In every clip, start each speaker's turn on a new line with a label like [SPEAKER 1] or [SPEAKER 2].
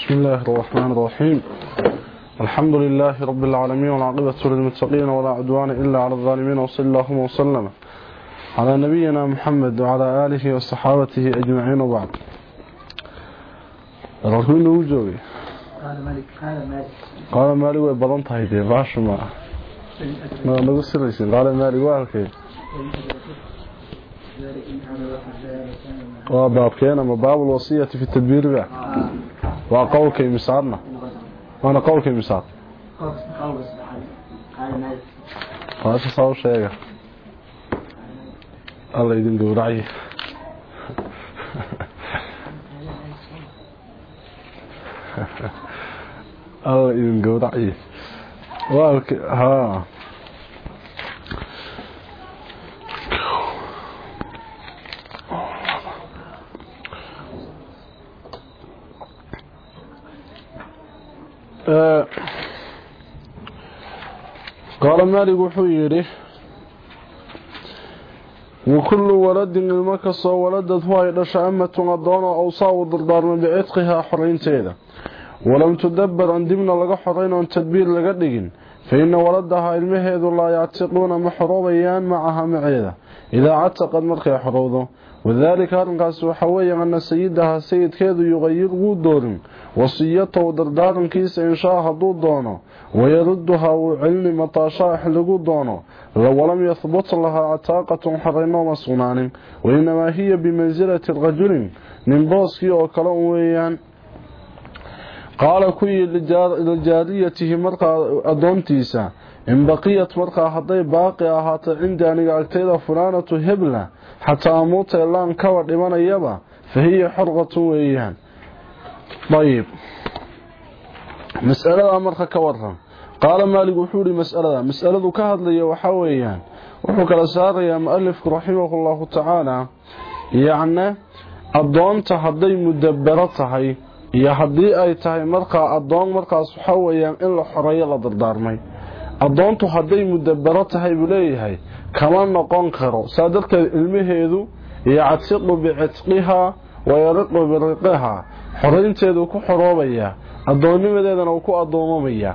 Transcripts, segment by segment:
[SPEAKER 1] بسم الله الرحمن الرحيم الحمد لله رب العالمين والعاقبة للمتقين ولا عدوان إلا على الظالمين وصلى الله وسلم على نبينا محمد وعلى آله وصحابته أجمعين وبعد الرسول وجوي
[SPEAKER 2] قال مالك قال مالك
[SPEAKER 1] قال مالك باش ما ما نقول سرسين قال مالك واركي وباب كينا مباب الوصية في التدبير بقى waa qowlka imisaadna waana qowlka
[SPEAKER 2] imisaad qaasha
[SPEAKER 1] saw sheega. Alla idin gowracyi alla idin gowracyi waa haa. شيء الله يدين دورعي الله يدين دورعي وارك ها آه. قال مالك وحيره وكل ولد المكس ولدت هو دشا أمة أدون أو صاو ضربار من بعتقها حرين تيدا ولم تدبر أن دمنا لغا حرين وان تدبير لغا دقين فإن ولدها المهيد لا يعتقون محروبيان wadaalika arrinkaasi waxa weeye ana sayidaha sayidkeedu yuqayid wuu doorin wasiyatahu dardaarankiisa inshaa hadduu doono wayaruduhaa wuu celini mataashaa xiligu doono. Walam yahbut lahaa cataaqatun xaraynoma sugnaanin. Wainamaa hiya bimansilati rajulin nin booskii oo kale un weeyaan. Qaala ku yii lijaariyatihi markaa addoontiisa in baqiyat markaa hadday baaqi ahaato cindii aniga agtayda funaanatu hebla xataa amuuta ilaan kaba dhimanayaba fa hiya xorqatun weeyaan. Ayib mas'aladaa marka ka waran qaala maalig wuxuu ihi masalada masaladu ka hadlaya waxaa weeyaan wuxuu kala saarayaa mualifku raximahullaahu tacaala yacne addoonta hadday mudabbero tahay iyo haddii ay tahay markaa addoon markaas waxaa weeyaan in la xoreeyo la dardaarmay addoontu hadday mudabaro tahay buu leeyahay. Kama noqon karo. Saa darteed ilmaheedu yactiqu bicitqihaa wayariqu biriqihaa xoraynteedu ku xoroobayaa addoonnimadeedana uu ku addoomayaa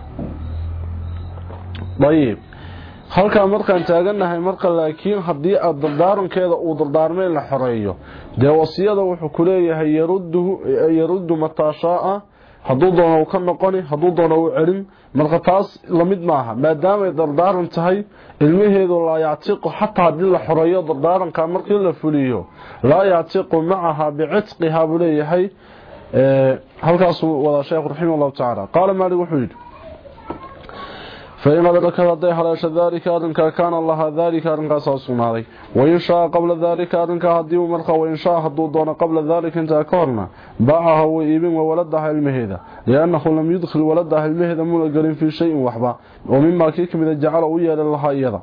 [SPEAKER 1] ayib halkaa markaan taagannahay marka laakiin haddii dardaarankeeda uu dardaarmay la xoreeyo dee wasiyada wuxuu ku leeyahay yaruddu mataashaaa hadduu doono uu ka noqoni hadduu doono uu celin marka taas lamid maaha maadaamay dardaaran tahay ilmaheedu laa yactiqu xataa haddii la xoreeyo dardaaranka markii la fuliyo laa yactiqu macaha bicitqiha buu leeyahay halkaasuu wadaa sheekhu raximah llahu tacaala qaala maalik wuxuu yidhi فإن أدرك هذا حلاش ذلك أرنك كان الله ذلك أرنك سأصنعي وإن شاء قبل ذلك أرنك هديه مرخى وإن شاء هدو دون قبل ذلك انت أكورنا باعها وإيبن وولدها المهدة لأنه لم يدخل ولدها المهدة ملقل في شيء وحبا. ومما كيك من الجعل ويا لله أيضا.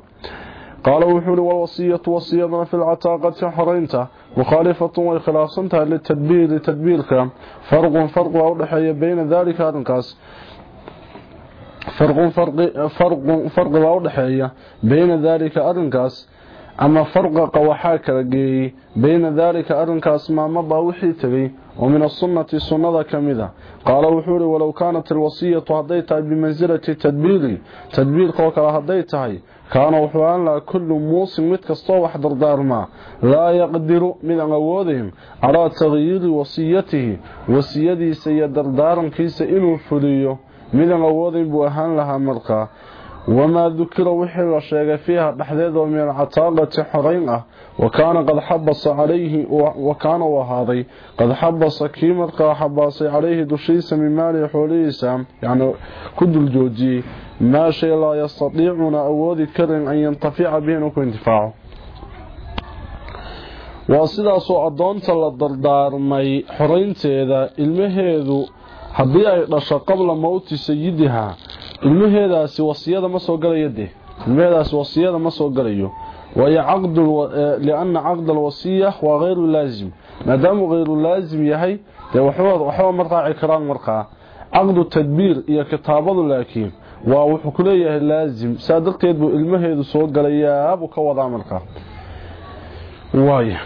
[SPEAKER 1] قال وحول والوصية وصيتنا في العتاقة حرينته مخالفة وإخلاصنتها للتدبير لتدبيرك. فرق فرق أوضحي بين ذلك أرنكاس فرق فرق فرق فرق baa u dhaxeeya bayna dalika arinkaas ama farqa waxa kala geeyay bayna dalika arinkaas maamada wixii tagay oo min sunnati sunnada kamida qaala wuxuu ri walaw kaanat alwasiyatu haday tahay bimanzilati tadbiiri tadbiirka kala haday tahay kaana wuxuu aan la kullu muusim mid kastoo wax dardaarma laa yaqdiru mid aan awoodin ala tagyiiri wasiyatihi wasiyadiisa iyo dardaarankiisa inuu fuliyo midan awoodayn buu ahaan lahaa markaa wamaa dukira wixii la sheegay fiiha dhexdeed oo min alcataaqati xorayn ah wakaana qad xabasa calayhi wakaana uu ahaaday qad xabasa kii markaa xabaasay calayhi dushiisa min maalihi xoolihiisa yani ku dul joojiyey maa shay laa yastatiicuna awoodi karin an yantafica bihi inuu ku intifaaco. Waa sidaasoo addoonta la dardaarmay xoraynteeda ilmaheedu haddii ay dhasho qabla mowti sayidihaa ilmaheedaasi wasiyada ma soo galayo dee ilmaheedaasi wasiyada ma soo galayo waayo caqdu lianna caqda alwasiya waa hayru laazim maadaamuu hayru laazim yahay dee waxba ma raaci karaan markaa caqdu tadbiir iyo kitaabadu laakiin waa wuxuu ku leeyahay laazim saa darteed buu ilmaheedu soo galayaa buu ka wadaa markaa waaya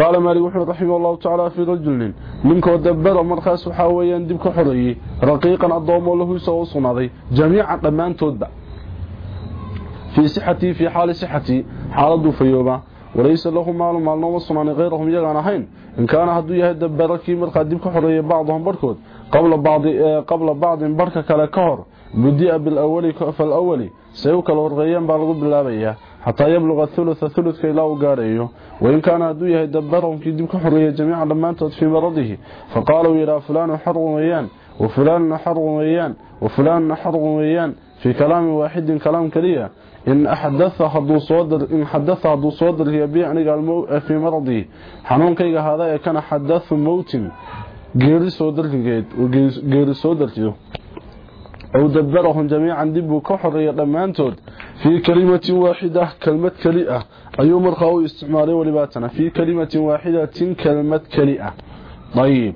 [SPEAKER 1] قال مالي وحر رحمه الله تعالى في رجل منك ودبر مرخص حاويا دبك حري رقيقا الضوم له سوى صنري جميعا قمان تود. في صحتي في حال صحتي حال الدفيوبة وليس له مال مال نوم الصناني غيرهم يغانا حين إن كان هدو يهد بركي مرخص دبك حري بعضهم بركود. قبل بعض قبل بعض بركك لكهر مديئ بالأولي كأف الأولي سيوك الورغيان بارغو بالله بيه xataa yabluqa hulutha huludka ilaa uu gaadhayo wain kaana hadduu yahay dabarahum kii dib ka xoreeyay jamiican dhammaantood fii maradihi faqaala uu yidhaha fulaanu xarqun weeyaan wa fulaanuna xarqun weeyaan wa fulaanuna xarqun weeyaan fii kalaamin waaxidin kalaam keliya in xadaa haduu soo darhiya bi aniga fii maradii xanuunkayga hada ee kana xadathu mowtin geeri soo darhigeed geeri soo darhiyo aw dabarahum jamiican dib buu ka xoreeya dhammaantood fii kalimatin waaxida kelmad keli ah ayuu markaa u isticmaalay walibaatana fii kalimatin waaxidatin kelmad keli ah ayib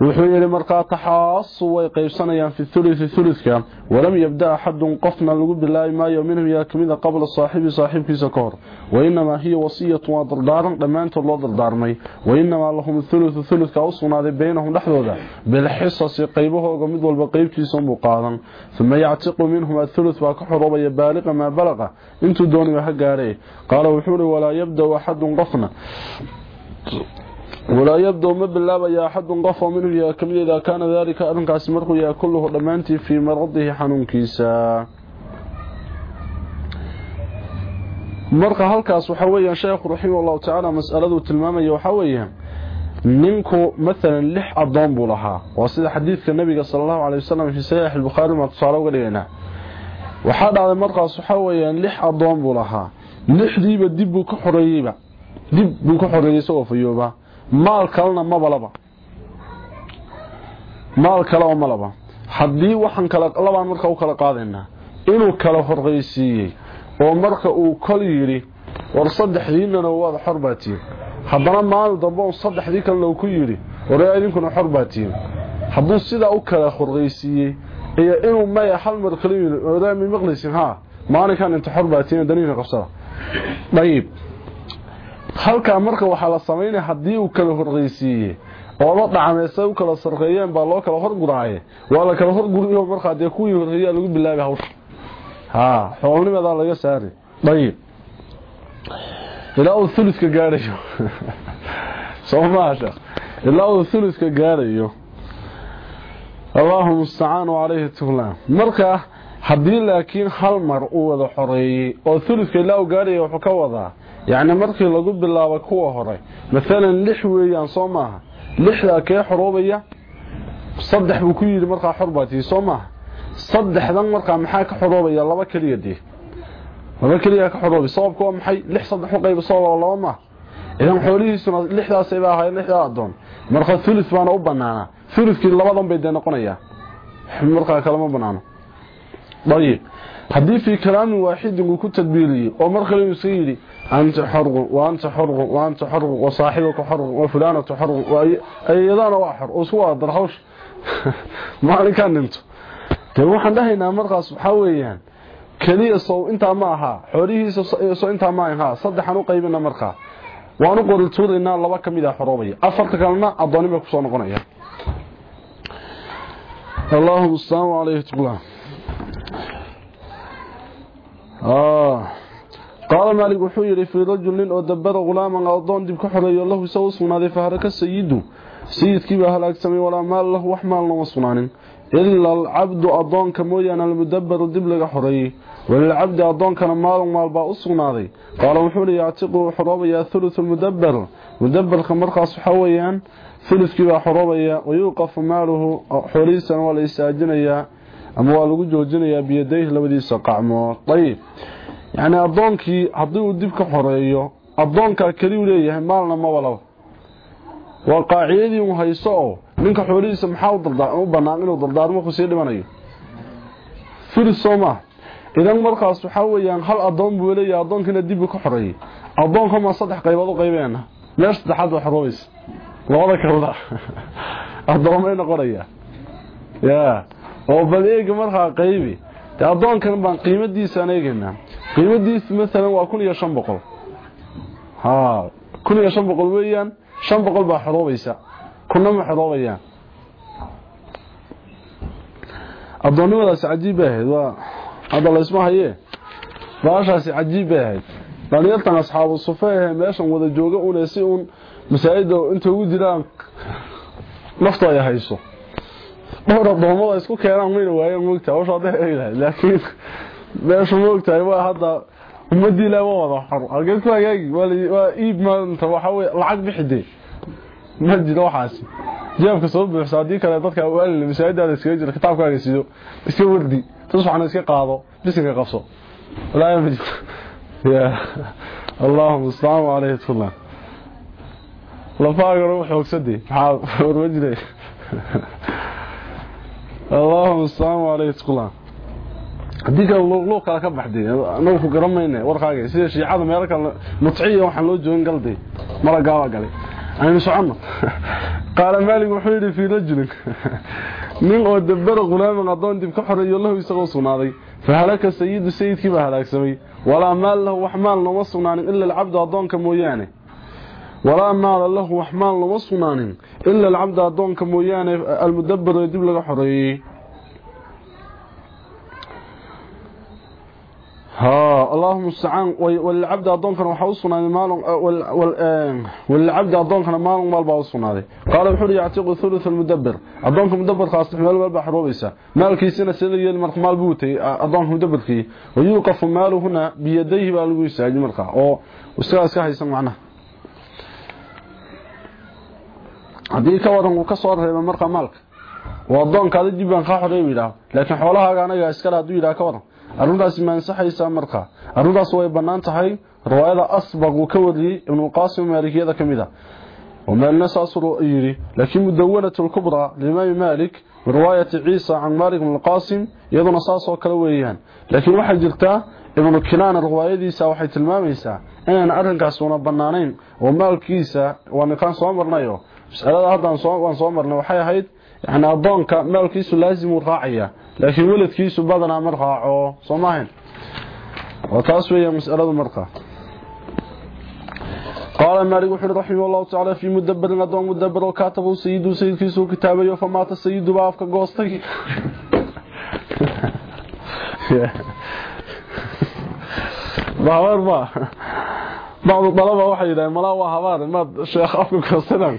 [SPEAKER 1] وحي إلى مرقى تحاص ويقيسنا يعني في الثلث الثلث كان ولم يبدأ أحد قفنا لقب الله ما يؤمنهم يا إذا قبل الصاحب صاحب في سكور. وإنما هي وصية وضردارا لما أنت الوضردارمي وإنما لهم الثلث الثلث كاوصنا بينهم لحظة. بالحصص قيبه وقمض والبقيب في سنبقاضا ثم يعتق منهم الثلث وكحر ربي بالغ ما بلغ. أنتم دوني وحق عليه. قال وحوري ولا يبدأ أحد قفنا. Walaa yabda ma bilaabaya axadun qofoo minhum yaa ka mid idaa kaana daalika arrinkaasi markuu yahay kulluhu dhammaantii fii maradihi xanuunkiisa. Marka halkaas waxaa weyaan sheekhu raximah allahu tacaala masaladuu tilmaamaya waxaa weeyaan ninku maalan lix adoon buu lahaa. Waa sida xadiidka nabiga sala allahu calay wasalam fii saxiix albukhaari maa tusaale uga dhigaynaa waxaa dhacday markaas waxaa weyaan lix adoon buu lahaa. Lixdiiba dib buu ka xoreeyeyba dib buu ka xoreeyey isagoo fayooba maal kalena mabalaba maal kale oo malaba haddii waxaan kala labaan marka u kala qaadaynaa inuu kala horqaysiiyey oo marka uu kol yidhi war saddexdiinana waad xor baa tihiin haddana maalin dambe un saddexdii kalena uu ku yidhi waree idinkuna xor baa tihiin hadduu sidaa u kala horqaysiiyey iyo inuu maya hal mar kala yidhi waree ma maqlaysin haa maalinkan inta xor baa tihiin daniina qabsada dayib halkaa marka waxaa la samaynaya haddii uu kala horqaysiiye oola dhacmeysay u kala sarqeeyeen baa loo kala horguraaye. Waa la kala horguriyo markaa dee kuwii horreeyaa lagu bilaabay hawsha. Haa xoolnimadaa laga saari. Dayib ilaa uu thuluska gaadhayo. Soomaasha ilaa uu thuluska gaadhayo. Allahu mustacaan calayhi tuhlaan marka haddii laakiin hal mar uu wada xoreeyey oo thuluska ilaa uu gaadhaya wuxuu ka wadaa yacni markii lagu bilaabo kuwa hore maalan lix weeyaan soo maaha. Lixdaa kee xoroobaya saddex buu ku yidhi markaa xor baa saddexdan markaa maxaa ka xoroobaya laba keliya dee laba keliya ka xoroobay sababka waa maxay? Lix saddex u qayba soo laba laba maaha. Idan xoolihiisuna lixdaasayba ahaayeen lixdaa addoon. Marka thuluth baana u banaanaa thuluthkii labadan bay dee noqonayaa markaa kalama banaano dayib. Haddii fii kalaamin waaxidin uu ku tadbiiriyey oo mar kale iska yidhi أنت حر وأنت حر وأنت حر وصاحبك حر وفلانة حر وأيضان واحر وسوى درحوش ما كان أنت dee waxaan dhahaynaa markaas waxaa weeyaan keliya sow intaa ma ahaa xoolihiisa sow intaa ma ahaa saddexan u qaybina markaa waanu qoriltuudaynaa laba ka mid ah xoroobaya afarta kalena addooni bay kusoo noqonaya allahuma asalaamu calayhi tublah yidhi fii rajulin oo dabara hulaaman adoon dib ka xoreeyo lahu isagoo sugnaaday faharaka sayidu sayidkii baa halaagsamay walaa maal lahu wax maal nooma sugnaanin ila alcabdu adoonka mooyaane almudabaru dib laga xoreeyey walilcabdi adoonkana maalun maal baa u sugnaaday qaala wuxuu hi yactiqu uu xoroobayaa thuluthu lmudabar mudabarka markaas waxaa weeyaan thuluthkii baa xoroobaya wayuuqafu maaluhu xoolihiisana waa la istaajinayaa ama waa lagu joojinayaa biyadayh labadiisa qacmood ayib yacni addoonkii haddii uu dib ka xoreeyo addoonkaa u leeyahay maalna mabalaba waa qaacidadii uu hayso oo ninka xoolihiisa maxaa u bannaan inuu dardaarmo ku sii dhimanayo filis soo maa idan markaas waxaa weeyaan hal addoon buu leeyahay addoonkiina dib uu ka xoreeyey addoonka ma saddex qaybood u qaybeena meesha saddexaad waa xoroobaysa labada kalda addoomay noqonaya ya oo bal eega markaa qaybi de addoonkan baan qiimadiisaan eegaynaa. Qiimadiisu maalan waa kun iyo shan boqol. Kun iyo shan boqol weeyaan shan boqol baa xoroobaysa kuna ma xoroobayaan addoonnimadaasi cajiib bay ahayd waa hadda laysma hayee. Baashaasi cajiib bay ahayd. Dhalinyartan asxaabu sufe ahe meeshan wada jooga une si uun masaajida intay ugu jiraan naftu ay hayso dhowr adoomada isku keenaan mayna waayeen moogtahay hawsha hadday eeglahay laakiin meesha moogtahay waa hadda ummadii ilaahi waa wada xor halkeed ku hagaagi waa iib maanta waxa weye lacag bixide ma jiro waxaasi jeebka soo buuxsa haddii kale dadka waalina masaajidaada iskaga jira kitaabkaaga sido iska wardi tusbaxna iska qaado bisinka qabso. Walaahi ma jiro ya allahuma astacaan caleyhi tula lafaagana u xoogsade maxaa warma jiray astacaan caleyhi tula haddii kale luuq kale ka baxday anagu ku garan mayne warkaaga sida shiicada meelo kale mutciya waxaan loo joogin galday malagaabaa galay aynu soconno qaala maalig wuxuu yidhi fii rajulin nin oo dabbara qulaaman addoon dib ka xoreeyo lahu isagoo sugnaaday fa halaka sayidu sayidkii baa halaagsamay walaa maal lahu wax maal nooma sugnaanin ila alcabdu addoonka mooyaane wax maal nooma sugnaanin ila alcabdu addoonka mooyaane almudabar ee dib laga xoreeyey ها اللهم استعان والعبد adoonkan waxa u sugnaaday maalin والعبد adoonkan maalin walba u sugnaaday qaal wuxuu yactiqu thuluth المدبر adoonka mudabbarka isticmaal walba xaroobaysa maalkiisina sida yeel marka maal buutay adoonka mudabbarkii wayuqaf maaluhuna biyadayhi baa lagu isaajin marka oo isaga iska haysan macnaha hadii ka waran uu ka soo reebo marka maalka waa adoonkaada dibban ka xoreeyay laakiin xoolahaaga anaga iska raadu yiraahdo ka waran arrintaasi ma ansaxaysaa markaa arrintaas way bannaan tahay riwaayada asbaq uu ka wariyey ibnu qaasim maalikiyada ka mid a ومالنا ساسر يري لكن مدونة الكبرى لإمام مالك من رواية عيسى عن مالك بن القاسم يضن ساسو كلويان لكن واحد جرتا ابن كنان الرواية ديسا واحد الماميسا إن أرنكاس ونا بنانين ومالكيسا ونقان صومرنايو مسألة هذا وان صومرنا وحي هيد يعني أضونك مالكيسو لازم راعية laakiin weladkiisu badanaa mar raaco soo maahayn oo taas weeya mas'alada marka qaala maalik wuxuu raximah allahu tacaala fii mudabarin adoon mudabar oo kaatabu sayidu sayidkiisu kitaabayo famaata sayidu baa afka goostay habaar ma bacdu dalaba waxay yidhahdeen malaa waa habaar maad sheekh afka goostadan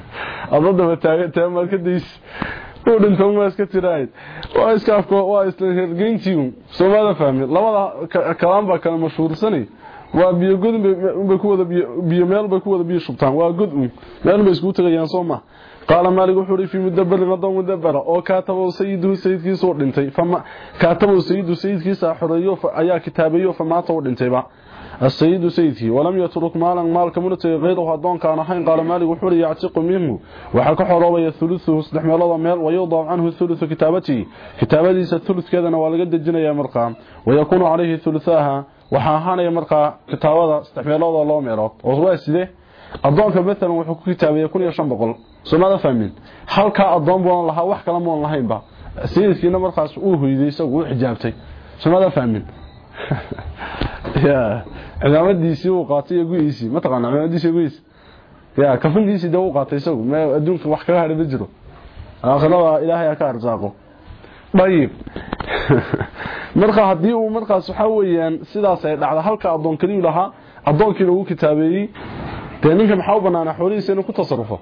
[SPEAKER 1] adadaba taagantahay markadiis uu dhinto ma iska tiraahid waa iska afka waa isla hergeyntii soomada fahmi labada kalaan baa kala mashhuursanay waa biyo god bay ku wada biyo meel bay ku wada biyo shubtaan. Waa god un meel bay isku tagayaan sooma qaala maalik wuxuu yidhi fii mudabarin adoon mudabara oo kaatabow sayiduhu sayidkiisa u dhintay. Kaatabow dhintayba السيد سيدي ولم يترك مالا مال كمنت غيره هدون كان حين قال مالك وحور يعتق منه وحا كخروبيا ثلثه صدح ميلada meel ويوضع عنه ثلث كتابتي كتابتي ثلث كدنا waa laga dejinaya marqa ويكون عليه ثلثها waxa ahaanaya marqa kitaabada صدح meelada loo meelood oo waa sidee adoonka midna wuxuu ku kitaabaya 1500 soomada fahmin halka adoon buu lahaa wax kala moon lahayn ba sidii marqaas uu hoyday isagu xijaabtay soomada fahmin ya cimaamadiisii uu qaatay guyiisii ma taqaana cimaamadiisii guyiisii ya kafankiisii dee uu qaatay isagu me adduunka wax kaga hadhi ma jiro aakhirada ilaahay ha ka arsaaqo dayib marka haddii uu markaas waxaa weeyaan sidaas ay dhacda halka addoon keliyu lahaa addoonkiina uu kitaabeeyey dee ninka maxaa u banaanaa xoolihiisa inuu ku tasarufo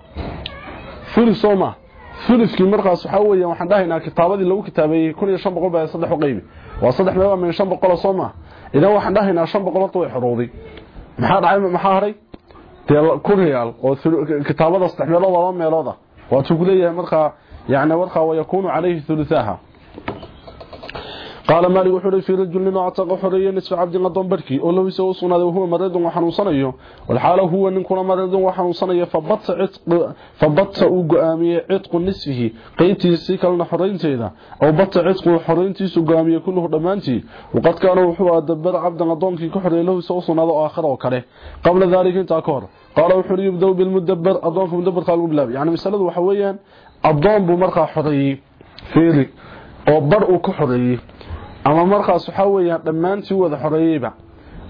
[SPEAKER 1] fulif soo maa fulifkii markaas waxaa weeyaan waxaan dhahaynaa kitaabadii lagu kitaabeeyey kun iyo shan boqol baa qaybi وصدح لها من شنب قول صومة. إذا واحد لهنا شنب قول طوي حروضي. محار عام محاري كريال كتابة استحمل الله وامي الله وتقول لي يا مدخى يعني مدخى ويكون عليه ثلثاها. thuluthaha قال مالك وحوري في رجل اعتق حريه نصف عبد قدون بركي او لو سو سناده وهو مريض وحنوسنيو والحال هو ان كنا مريض وحنوسنيو فبط عتق فبط او غاميه عتق نصفه قيتيسي كلنا حرينتيدا او بط عتق حرينتيسو غاميه كله دمانتي وقد كان وحو دبر عبد قدونكي كحري له سو سناده اخر او كره قبل ذلك انت كور قال وحوري يبدو بالمدبر اضاف مدبر قالوا بلا يعني مساله waxa weeyaan adoon buu markaa xoriyay fiiri oo bar uu ku xoriyay ama markaas waxa weeyaan dhammaantii wada xoreeyayba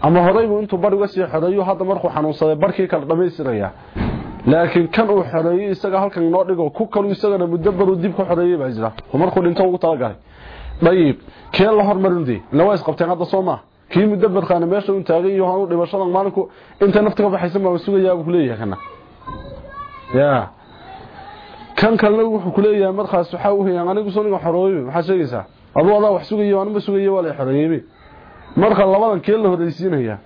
[SPEAKER 1] ama horeybu intuu bar uga sii xoreeyo hadda markuu xanuunsaday barkii kala dhamaystiraya laakiin kan uu xoreeyey isaga halkan noo dhigo ku kalu isagana mudabaru dib ka xoreeyey baa jira oo markuu dhinto ugu talagalay dayib kee la hormarindii la waa isqabteen hadda soo maa kii mudabarkaana meesha uu taagay iyo hanu dhibashadan maalinku inta nafta ka baxaysan baa sugayaa buu leeyahay kana ya kan kalena wuxuu ku leeyahay markaas waxa uu yahay anigu soo niga xorooyo maxaa sheegaysaa aduu adaa wax sugayo anuma sugayo waa la xoreeyey marka labadan kee la horeysiinaya.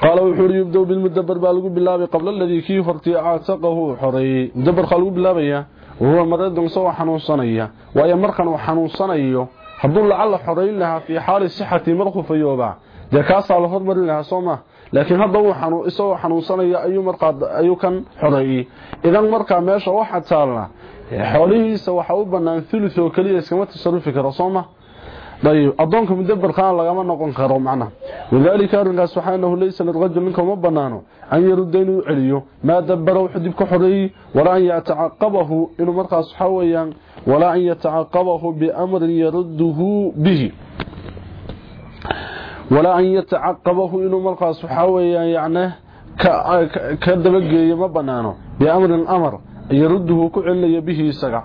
[SPEAKER 1] Qaala wuxuu ri yubda bilmudabar baa lagu bilaabay qabla ladii kii hortii caataqahu xoreeyey mudabarkaa lagu bilaabaya wahuwa maradun isagoo xanuunsanaya. Waayo markan uu xanuunsanayo hadduu lacalla xoreyn lahaa fii xaali sixati mar kufayooba dee kaasaa la hormarin lahaa soo ma? Laakiin hadda isagoo xanuunsanaya ayuu kan xoreeyey. Idan markaa meesha waxa taalla xoolihiisa waxa u banaan thuluth oo kaliya iskama tasarufi karo soo ma? Dayib adoonka mudabarkaan lagama noqon karo macna. Wadaalika arrinkaas subxaanahu laysa lirajul ninka banaano an yarudda inuu celiyo maa dabara wuxuu dib ka xoreeyey walaa an yatacaqabahu inuu markaas waxaa weeyaan walaa an yatacaqabahu biamrin yaruduhu bihi. Walaa an yatacaqabahu inuu markaas waxaa weeyaan yacne ka dabageeyo ma banaano biamrin amar yaruduhu ku celinayo bihi isaga.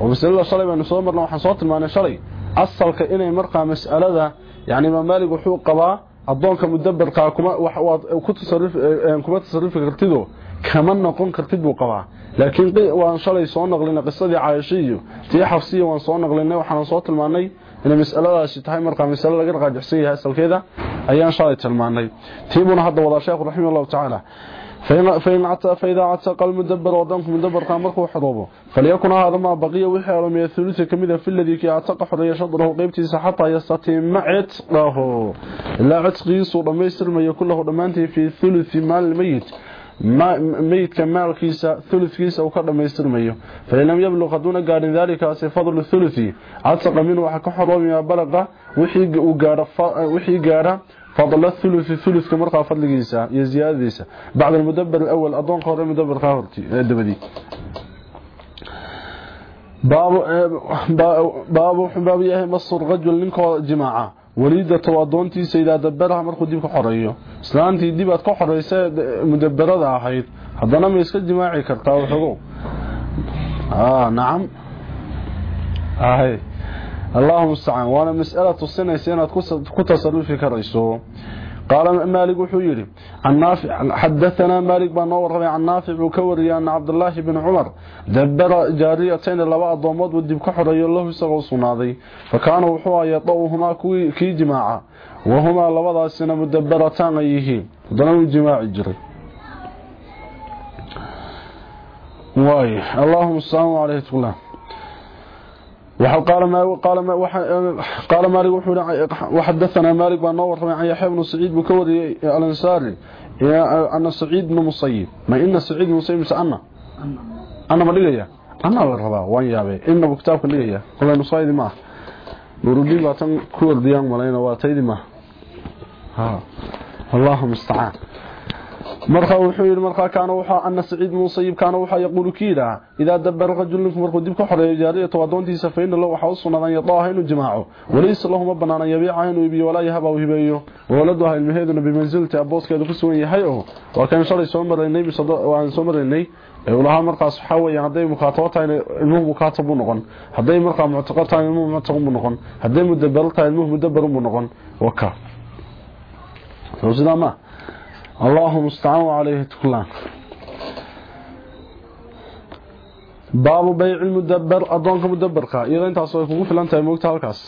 [SPEAKER 1] Oo masalada shalay baynu soo marna waxaan soo tilmaanay shalay. Asalka inay markaa mas'alada yani imaam maalik wuxuu qabaa adoonka mudabarkaa kuma tasarufi kartido kama noqon kartid buu qabaa. Laakiin waan shalay soo naqlinay qisadii Caaisha iyo tii Xafsiya waan soo naqlinay waxaan soo tilmaanay in mas'aladaasi tahay markaa mas'alo laga raajixsan yahay asalkeeda ayaan shalay tilmaanay. Tiibuna hadda wada sheekh raximahullahu ta'ala فين فين عطى فإذا عتق المدبر ودمكم مدبر قامك وحروبه. فليكن هذا ما بقي وحال من الثلث كمذا في الذي كي عتق حرية شطره قيمتي سحطه يستطيع معت له لا عتق يسو دميسر ما يكون له ضمانته في ثلث مال الميت. ما ميت كمال كيسا ثلث كيسا وكذا ما يسترميه فإنهم يبلغ دون قال ذلك فضل الثلثي عصق منه وحكو حرومي بلغ وحي قار فضل الثلث الثلث كما رقى فضلقيسا يا زياديسا بعد المدبر الأول اظن قرر المدبر قهرتي دبدي باب باب حباب ياه مصر رجل لنكو جماعة waliidata waa doontiisa ilaa daberaha markuu dib ka xoreeyo islaantii dib aad ka xoreysa mudaberada ahayd haddana ma iska jimaaci kartaa waxogo nacam اللهم استعان وأنا مسألة السنة انad ku tasarufi karayso قال مالك وحيري. عن نافع حدثنا مالك بن نور عن نافع وكوري أن عبد الله بن عمر. دبر جاريتين لبا ضمود ودب كحري الله سغو سنادي فكان وحوا يطوهما كي جماعة. وهما لبدا سنة مدبرتان ايهين ضنو جماع جري واي. اللهم السلام عليه qaala maalik waxadaanaa maalik baa noo warramay can yaxya bnu saciid buu ka wariyey alansaari ana saciid bnu musayib ma ina saciid bnu musayib mise ana ana ma dhigaya ana la rabaa waan yaabay. Ina buu kitaabka dhigaya qolay nusaydi ma ah nurudiin baa tan ku ordiyaan malayna waa taydi maaha allaahuma istacaan kaana waxa yaqulu kiida ida dabbar rajul ninku markuu dib ka xoreeyo jaariyada wadoontiisa fayna loo waxa u sunadan yadaaha inuu jimaaco walaysa lahum banaana yabiica inuu ibiyo walaa yahaba hibeeyo waladuha ilmaheeduna bimanzilti abooskeedu ku sugan yahay oo waa kan shalay soo maraynay bisada waan soo maraynay ee ulaha markaas waxa weeyaan haday mukaatabo tahay ilmuhu mukaatabo noqon haday markaa muctaqad tahay ilmuhu muctaqad noqon haday mudabbar tahay ilmuhu mudabbar noqon waka soo اللهم استعان عليه تكلان باب بيع المدبر اضونك مدبرka iyada intaas way kugu filan tahay moogta halkaas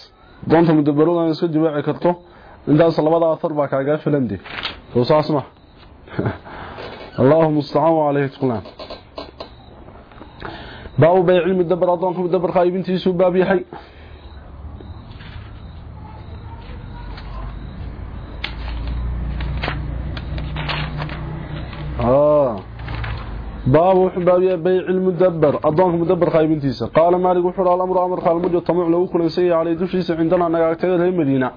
[SPEAKER 1] doonta mudabarada iska jibaaci karto intaas labada athar baa kaaga filandi soo saasma اللهم استعان عليه تكلان باب بيع المدبر اضونك مدبرka ibintiisu baab yahay باب حباب بيع المدبر. اضانك مدبر قايبنتيسا قال مالك وحر الأمر أمر قال مجد طمع لو كلنسي على دشيس عندنا نغاغتيد المدينة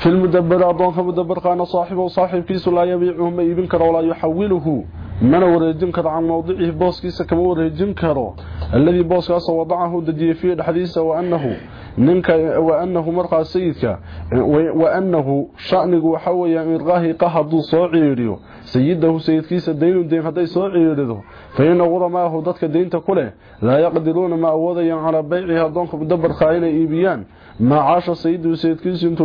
[SPEAKER 1] في المدبر اضانك مدبر قال صاحبه وصاحب كيس لا يبيعه ما يبين كره ولا يحوله من وريجن كره عن موضعه بوسكيسا كما وريجن كره alladii booskaasoo wadacahu dejiyey fiihi dhexdiisa waanahu ninka waanahu markaa sayidka waanahu shanigu waxa weeyaan irqaahiqa hadduu soo ciidhiyo sayidahu sayidkiisa daynun dayn hadday soo ciidhido faina quramaahu dadka daynta ku leh laa yaqdiruuna ma awoodayaan calaa baycihi addoonka ما عاش سيد وسيد كيسين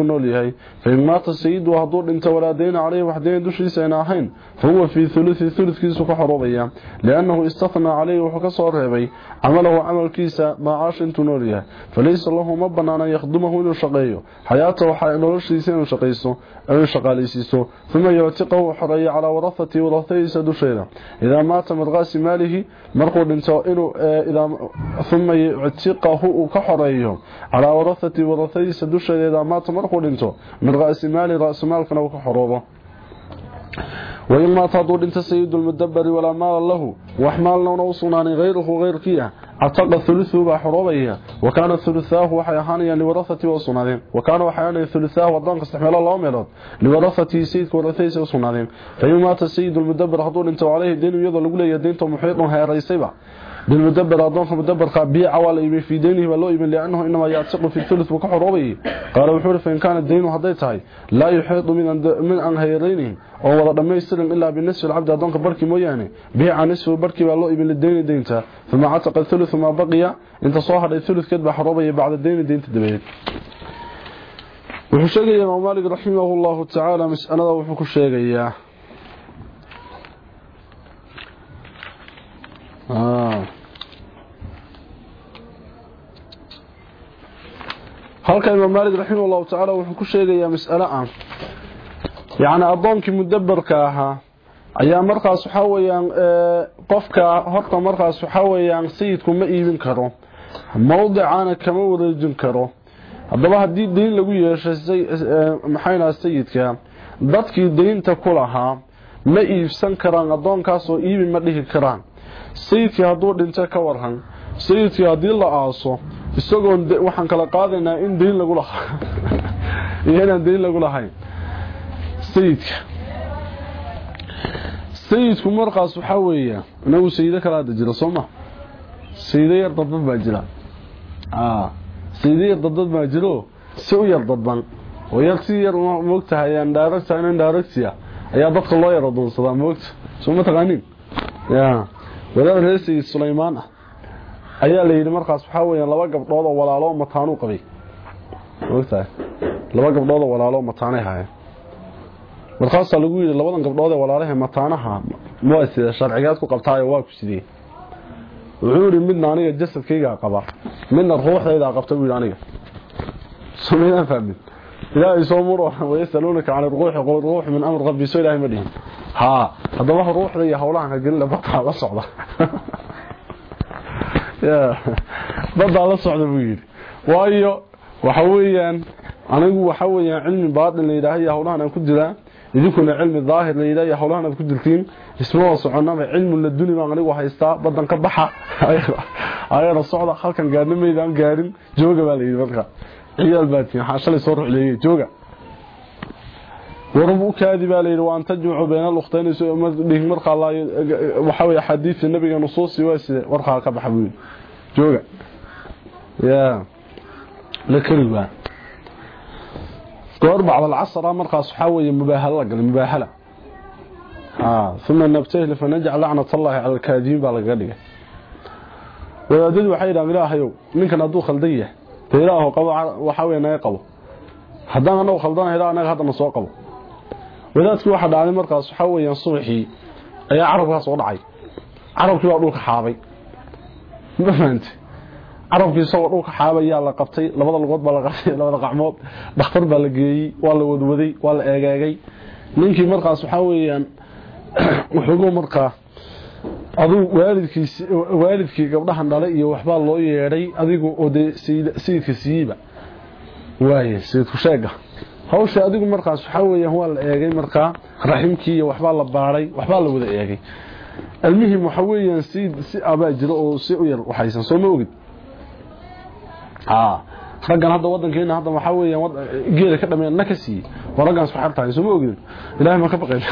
[SPEAKER 1] فإن مات تسيد وهدور انت ولادين عليه وحدين دوشي سيناحين فهو في ثلث ثلث كيس كحروبية لأنه استثنى عليه وحكسور هبي. عمله عمل كيسا ما عاش تونوليهي فليس الله مبنانا يخدمه إنه شقيه. حياته وحياته وشي سينو شقيسه. أن شقاليسيسو ثم يعتقه حرية على ورثتي ورثيسة شيرا إذا مات مرغاس ماله مرقو دنتو إنو آه، إذا ثم يعتقه كحرية على ورثتي ورثيسة شيرا إذا مات مرقو دنتو مرغاس ماله رأس مالك نوك حروبه وإما تضو دنت سيد المدبر ولا مال له وحمالنا لون وصنان غيره غير فيها. أعتقد الثلثه بحروبية وكان الثلثاه وحيحانيا لورثة وصنادين وكان وحيحانيا الثلثاه وضانك استحمال الله ميلاد لورثة سيد ورثيس وصنادين فإما مات سيد المدبر هدون أنت وعليه الدين ويضل قولي يدين تمحيط هيريسيبا بالمدبر أضونك مدبر بيع ولا يبين في دينه ولا يبين لأنه إنما يعتق في الثلث وكحروبه. قال وحور فإن كان الدين هديتهاي لا يحيط من من أن هيرينه أو ولا دم يسلم إلا بالنسبة العبد أضونك بركي مويانه. بيع نصف بركي ولا يبين للدين دينته. ثم عتق الثلث ما بقي انت صاحب الثلث كذب حروبه بعد الدين دينته دبيت wuxuu sheegaya imaam maalik raximahullahu tacaala mas'alada wuxuu ku sheegayaa halka imaam maalik raximahullahu tacaala wuxuu ku sheegayaa mas'alo ah. Yacni addoonkii mudabarka ahaa ayaa markaas waxaa weeyaan qofka horta markaas waxaa weeyaan sayidku ma iibin karo mawdicaana kama wareejin karo. Haddaba haddii dayn lagu yeeshay maxaynaha sayidka dadkii daynta ku lahaa ma iibsan karaan addoonkaasoo iibi ma dhihi karaan sayidkii hadduu dhinto ka warhan. Sayidkii haddii la aaso. Isagoon waxaan kala qaadaynaa in dayn lagu lahaa iyo inaan dayn lagu lahayn. Sayidka. Sayidku markaas waxaa weeya inagu sayido kala hadda jira soo ma? Sayido yar dadban baa jira. Sayido yar dadbad baa jiro. Si u yar dadban. Oo yar si yar moogtahay aan dhaaragta inan dhaaragtiya ayaa dadka loo yar adoonsadaa moogta soo ma taqaanin? Ya wadaad reer sayid sulaymaan ah ayaa la yidhi markaas waxaa weeyaan laba gabdhood oo walaalo mataanuu qabay moogtahay laba gabdhood oo walaalo mataanay haayeen markaasaa lagu yidhi labadan gabdhood ee walaalaha mataanaha waa sida sharcigaad ku qabtaayo waa ku sidee wuxuu yidhi midna aniga jasadkaygaa qaba midna ruuxdaydaa qabta yidhi aniga somaydaan fahmin rabbi soo ilaahay ma dhihin haa haddaba ruuxda iyo howlahan hagelina badaa la socda badaa la socda buu yidhi waayo waxa weeyaan anigu waxa weeyaan cilmi baatin la yidhaaha iyo howlahan aan ku jiraa idinkuna cilmi daahir la yidhaha iyo howlahan aad ku jirtiin isma waa soconaba cilmu laduni baan anigu haystaa badan ka baxa ayana socda halkan gaarnimaydaan gaarin jooga baa la yidhi marka ciyaal baatiin waxaa shalay soo ruxleeyey jooga. Warbu kaadi baa la yidhi waan tajmacu bayna alukhtayn dhihin markaa waxaa weeye xadiidka nabiga nusuusi waa side warkaa ka baxa jooga. Ya la keli baa. Goor bacd alcasra markaas waxaa weeye mubaahala la galay mubaahala. Uma nabtahil fanajcal lacnat allahi cala baa lagaga dhigay. Wadaadadii waxay yidhahan ninkan hadduu khaldan yahay ilaahu qabo waxaa weye naga qabo. Haddaan anagu khaldanahay anaga haddana soo qabo. Wadaadkii waxaa dhacday markaas waxaa weeyaan subaxii ayaa carabkaas soo dhacay. Carabkii baa dhulka xaabay. Ma fahante carabkii isagoo dhulka xaabayaa la qabtay labada lugood baa la qabtay labada qacmood dhakhtar baa la geeyey waa la wadwaday waa la eegeegay ninkii markaas waxaa weeyaan wuxuugu markaa aduu waalidkiis waalidkii gabdhahan dhalay iyo waxbaa loo yeedhay adigu oo dee sayidka siiyeyba. Waaye sayidku sheega. Hawsha adigu markaas waxaa weeyaan waa la eegay markaa raximkii iyo waxbaa la baadhay waxbaa la wada eegay. Almuhim waxa weeyaan si si abaa jiro oo si u yar waxaysan soo ma ogid? Raggan hadda wadankeena hadda waxaa weeyaan geela ka dhameen na ka siiyey xar tahay soo ma ogidin ilaahay ma ka baqayn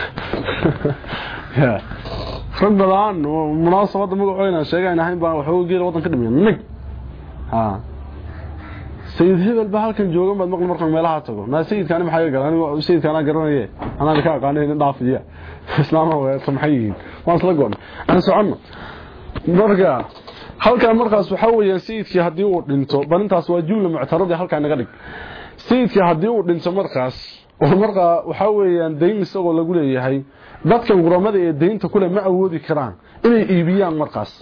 [SPEAKER 1] rag badan munaasabada magacooyna sheegayn ahayn baan waxooga geela waddan ka dhimiya nig ha. Sayid hebel baa halkan joogan baad maqli markaan meelaha tago. Maa sayidkaani maxaa iga galan anigu sayidkaanaa garanaye anaan ka aqaanay nin dhaafiya islaama weerta maxay yihiin? Waan isla goon. Aan soconno. Marka halkan markaas waxaa weeyaan sayidkii haddii uu dhinto barintaas waa jumla muctaradii halkaa naga dhig. Sayidkii haddii uu dhinto markaas oo markaa waxaa weeyaan dayn isagoo lagu leeyahay dadkan guramada ee daynta kule ma awoodi karaan inay iibiyaan markaas.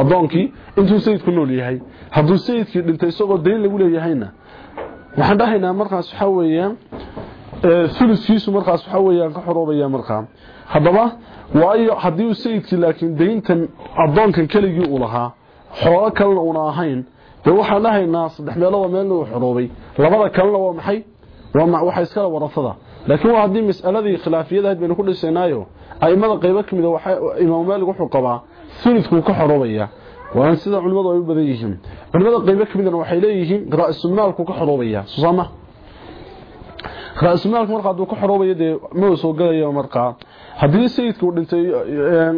[SPEAKER 1] Adoonkii intuu sayidku nool yahay hadduu sayidkii dhintay isagoo dayn lagu leeyahayna waxaan dhahaynaa markaas waxaa weeyaan uluskiisu markaas waxaa weeyaan ka xoroobaya markaa haddaba waayo haddii uu sayidkii laakiin dayntan adoonkan keligii uu lahaa xoolo kalena una ahayn. Dee waxaan dhahaynaa saddex meeloodoo meelna uu xoroobay labada kalena waa maxay waxa iskale warasada. Laakiin waa haddii mas'aladii khilaafiyadahayd baynu ku dhisaynaayo aimada qaybo ka mida imaam maalig wuxuu qabaa ulidkuu ka xoroobaya waana sida culimadu ay u badan yihiin. Culimada qaybo ka midana waxay leeyihiin ra-sumaalku ka xoroobaya susaama ra-sumaalku marka hadduu ka xoroobayo dee ma soo galayo markaa haddii sayidka dhintay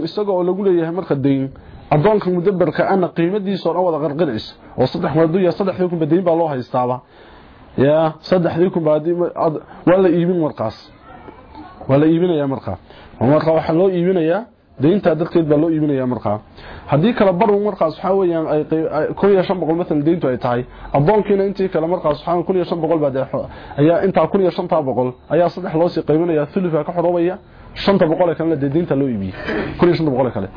[SPEAKER 1] isaga oo lagu leeyahay marka dayn adoonka mudabarka ana qiimadiisa dhan wada qarqinaysa oo saddex maduya saddexdii kunba dayn baa loo haystaaba يا صدحدي كبادي ولا يبين مرقاس ولا يبينaya marka marka waxa loo iibinaya deynta dadkeed baa loo iibinaya marka hadii kala bar uu markaas waxa weeyaan ay 1500 مثلا deyntu ay tahay adoonkiina intii kala markaas waxa 1500 baa deexo ayaa inta 1500 ayaa saddex loo sii qaybinaya thulufa ka xorobaya 500 kale deynta loo iibiyo 1500 kale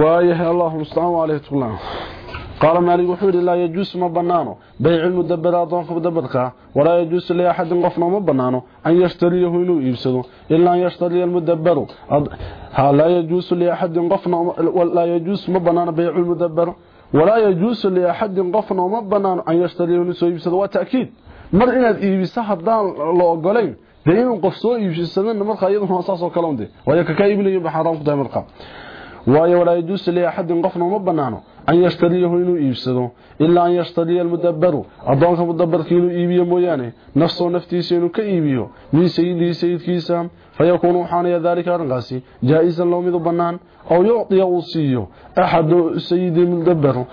[SPEAKER 1] waayahay allahumma salaamu alayhi wa sallam قال مالك وحور لا يجوز ما بنانو بيع المدبر اظن مدبرك ولا يجوز لأحد قفنا ما بنانو أن يشتريه إنه يبسدو إلا يشتري المدبر. لا يجوز لأحد قفنا ولا يجوز ما بنانو بيع المدبر. ولا يجوز لأحد قفنا ما بنانو أن يشتريه إنه يبسدو وتأكيد. mar inaad iibisa hadaan la ogolayn dee inuu qof soo iibsadana marka iyaduna waa saas oo kale unde waayo ka ka iibinayo ba xaraan ku tahay marka waayo walaa أن يشتريه إنه إيبسده إلا أن يشتري المدبر. أضعك مدبرك إنه إيبية مويانه. نفسه نفتيسه إنه كإيبيه من سيده سيد كيسام فيكون حاني ذلك أرنغاسي جائزا لهم إذا بنان أو يعطي أوصيه أحد سيد المدبر.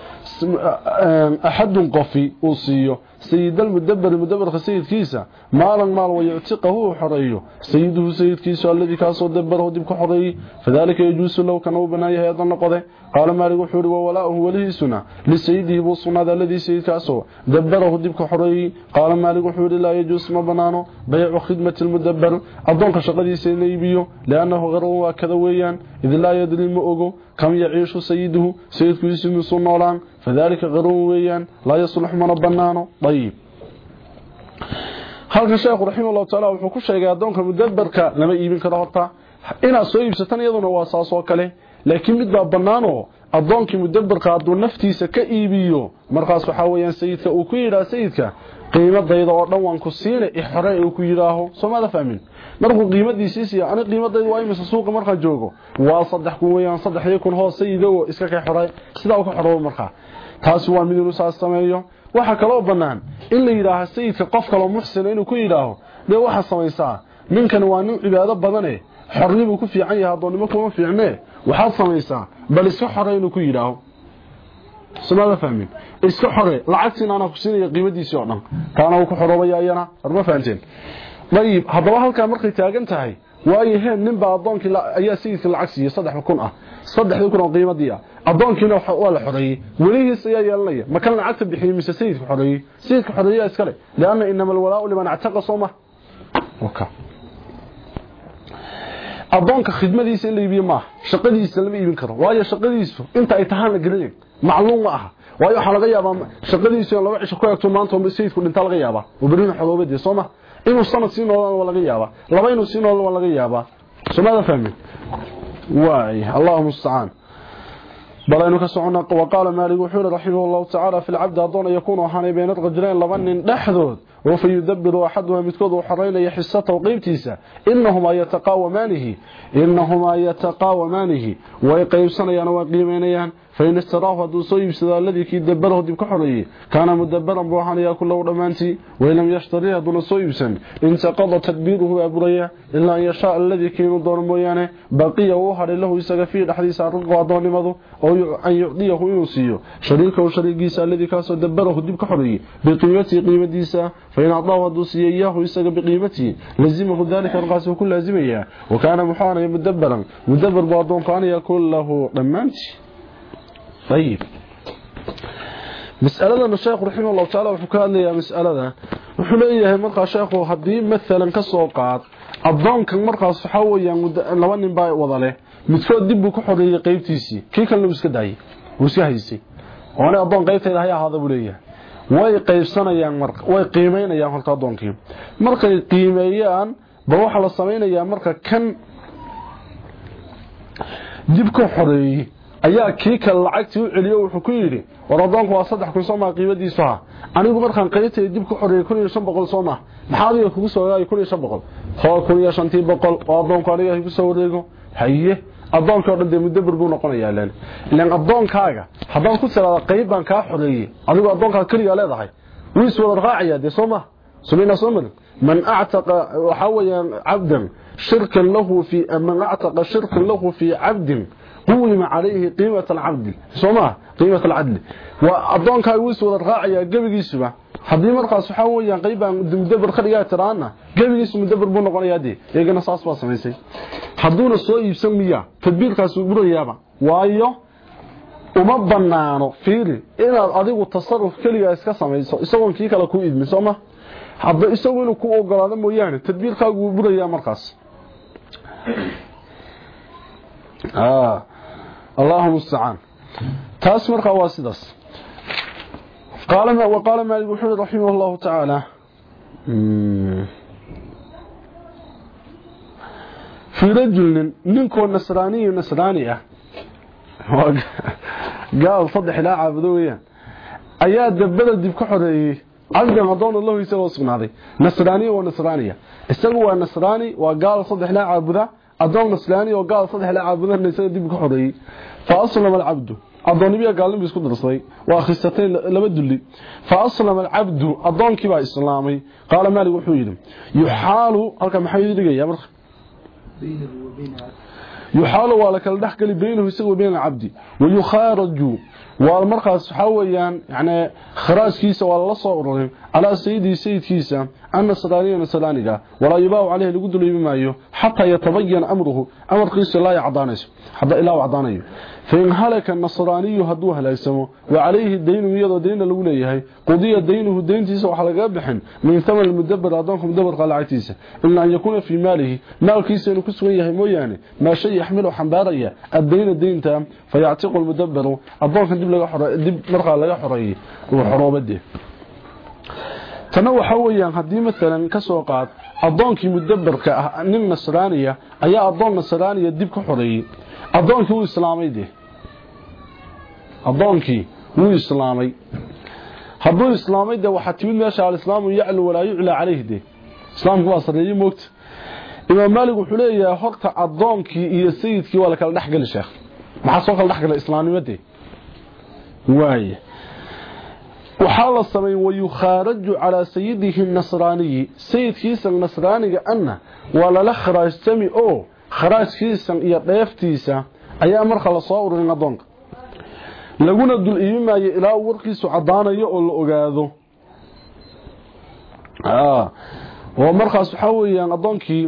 [SPEAKER 1] أحد قفي أصيه سيد المدبر المدبر سيد كيسا مالا مال ويعتقه وحريه سيده سيد كيسا الذي كاسو دبره دبك حريه فذلك يجوز لو كانوا بنايه أيضا نقضه قال مالك حوري وولاؤه وله لسيده بوصنا ذا الذي سيد كاسو دبره دبك حريه قال مالك حوري لا يجوس ما بنانه. بيع خدمة المدبر. أضنك شغلي سيد ليبيو لأنه غروا وكذا ويان إذ لا يدري المؤقو كم يعيش سيده سيدك يسمي صنولان فذلك غرون ويان لا يصلح من بنانه طيب halkan sheekhu raximahallahu taala wuxuu ku sheegay adoonka mudabbarka lama iibin karo horta inaad soo iibsatan iyaduna waa saas oo kale laakiin mid baa banaano adoonkii mudabbarka hadduu naftiisa ka iibiyo markaas waxaa weyaan sayidka uu ku yidhaah sayidka qiimadayda oo dhan waan ku siina ixore uu ku yidhaaho soo maada fahmin markuu qiimadiisiisiiya ani qiimadayda waa imisa suuqa markaan joogo? Waa saddex kun weyaan saddexdii kun hoos sayida oo iska ka xore sidaa u ka xoroobo markaa taasi waa mid inuu saas sameeyo. Waxaa kaloo bannaan in la yidhaaha sayidka qof kaloo muxsina inuu ku yidhaaho dee waxaa samaysaa? Ninkan waa nin cibaado badane. Xornibuu ku fiican yahay addoonnimo kuma fiicnee waxaad samaysaa bal iska xore inuu ku yidhaaho. Somaada fahmin? Iska xore lacagtiina anaa ku siinaya qiimadiisii oo dhan. Taana uu ku xoroobaya iyana warma fahanteen dayib haddaba halkaa markay taagan tahay waayo heen ninbaa addoonkii ayaa sayidka lacag siiyey saddex ah. Saddexdii kun oo qiimadii ah addoonkiina waa la xoreeyey. Welihiis ayaa yeelanaya. Ma kan lacagta bixiyey mise sayidka xoreeyey? Sayidka xoreeyaa iskale lianna inama alwalaau liman actaqa soo ma addoonka khidmadiisa la iibiyo maaha. Shaqadiisa lama iibin karo. Waayo shaqadiisu inta ay tahaan la gelinayn macluum ma waayo waxaa laga yaabaa laba cisho ku eegto maanta sayidku dhintaa laga yaabaa. Oo berrina ma inuu sanad sii الله waa laga yaabaa laba inuu sii noolaa waa laga yaabaa sunnada fahmin waay allahumma sa'an بلانو كسعنا وقال مالك وحول رحمه الله تعالى في العبد أدون يكون وحاني بين الرجلين لبن دحدود وفي يدبر أحدها متكود وحرين يحسة وقيبتيسة إنهما يتقاومانه. إنهما يتقاومانه. ويقيب سنيان وقيمينيان alladii kii dabarahu dib ka xoreeyey kaana mudabaran buu ahaanayaa kulahu dhammaantii wain lam yashtari hadduuna soo iibsan intaqada tadbiiruhu waa buraya ilaa an yashaa alladii kiinu doono mooyaane baqiya uu hadhay lahu isaga fiihi dhexdiisa ariqu addoonnimadu oo an yucdiyahu inuu siiyo shariikahu shariigiisa alladii kaasoo dabarahu dib ka xoreeyey biqiimatihi qiimadiisa fain acdaahu hadduu siiyo iyaahu isaga biqiimatihi lazimahu dalika arqaas ku laazimayaa wa kaana muxuu ahanaya mudabaran mudabar buu addoonku anaya kulahu dhammaantii ayib mas'aladana sheekhu raximah allahu tacaala wuxuu ka hadlayaa mas'alada wuxuu leeyahay markaa sheekhu haddii maalan ka soo qaad addoonkan markaas waxaa weeyaan laba nin baa wada leh midkood dib buu ka xoreeyey qeybtiisii kii kalena uu iska daayey uu iska haysay oona addoon qeybtayda hay ahaada buu leeyahay way qaybsanayaan marka way qiimeynayaan horta addoonkii markay qiimeeyaan ba waxaa la samaynayaa marka kan dib ka xoreeyey ayaa kii kale lacagtii u celiyo wuxuu ku yidhi war addoonku waa saddex kun maa qiimadiisu ha anigu markaan qaybtay dib ku xoreeyey kun iyo shan boqol soo maa. Maxaa adiga kugu soo waraagay kun iyo shan boqol? Hoo kun soo wareego. Haye addoonkii o dhan dee mudabir buu noqonayaa len ilan addoonkaaga haddaan ku tiraada qayb baan kaa xoreeyey adigu addoonkaaga keligaa leedahay. Wuu iswada raacayaa dee soo maha sumayna soo lahu cabdin قوم عليه قيمة العبد سوما قيمة العدل وأدونك ويسو الراعي قبقيسوا haddii markaas waxaa weeyaan qaybaan mudabar ka dhigaa tiraana gabigiisu mudabar buu noqonayaa dee iyagana saas baa samaysay hadduuna soo iibsan miya tadbiirkaas uu burayaaba waayo uma banaano fiiri inaad adigu tasarruf keligaa iska samayso isagoon kii kale ku idmin sooma hadda isagu inuu ku ogolaado mooyaane tadbiirkaagu wuu burayaa markaas اللهم المستعان تاس مرقا واسداس قال ما وقال مالك بن رحمه الله تعالى في رجل نينكو نصراني نصراني قال صدح لا ka xoreeyay cabdan adoon Allah isagoo sugnaaday nasraani oo nasraaniya isagu waa nasraani waa gaal saddex la caabuda adoon nasraani oo gaal saddex la caabudan isaga dib ka xoreeyay fa aslama al-abdu adoonibiya gaalnimo isku darsaday waa khisateen laba dulli fa aslama al-abdu adoonkii baa islaamay qaala maalik wuxuu yiri yuxaalu halka maxay dhigaya marka yuxaalu waa la kala dhaxgali baynahu isagu bayna al-abdi wa yukharaju waa markaas waxa weeyaan yani khiraaskiisa waa la soo ururin calaa sayidii sayidkiisa ana salaaniyana salaaniga walaa yubaahu caleyhi lagu duliibi maayo xataa yatabayan amruhu amarkiisu ilaa cadaanayso ilaa u cadaanayo wacdaanayo فإن هلك النصراني هدو هلاكسمو وعليه الدين يدو دين لو ليهي قضي دينه دينتيسا waxa laga bixin min thaman المدبر adoonka mudabbar qalacaytiisa illa an yakuna fi malihi maalkiisa inuu ku sugan yahay mooyaane ma shay yaxmilu xambaaraya adayna deynta fayactiqu المدبر adoonka dib laga xoro dib marka laga xoreeyay uu xoroobade tana waxa weeyaan hadii midalan ka soo qaad adoonkii mudabbarka ah nin nasraaniya ayaa adoon nasraaniya dib ka xoreeyay adoonkii wuu islaamay de adoonkii wuu islaamay. Hadduu islaamay de waxaa timid meesha alislaamu yaclu walaa yuclaa calayh de islaamku waa sarreeyey moogta. Imaam maalik wuxuu leeyahay horta adoonkii iyo sayidkii waa la kala dhexgeli sheekh. Maxaa soo kala dhexgala islaamnimadee waaye. Waxaa la samay wayukhaaraju calaa sayidihi nasraaniyi. Sayidkiisa nasraaniga anna waa lala kharaajtami oo kharaajkiisan iyo dheeftiisa ayaa marka la soo ururin adoonka laguna dul iimi maayo ilaa warkiisu caddaanayo oo la ogaado. Oo markaas waxaa weeyaan adoonkii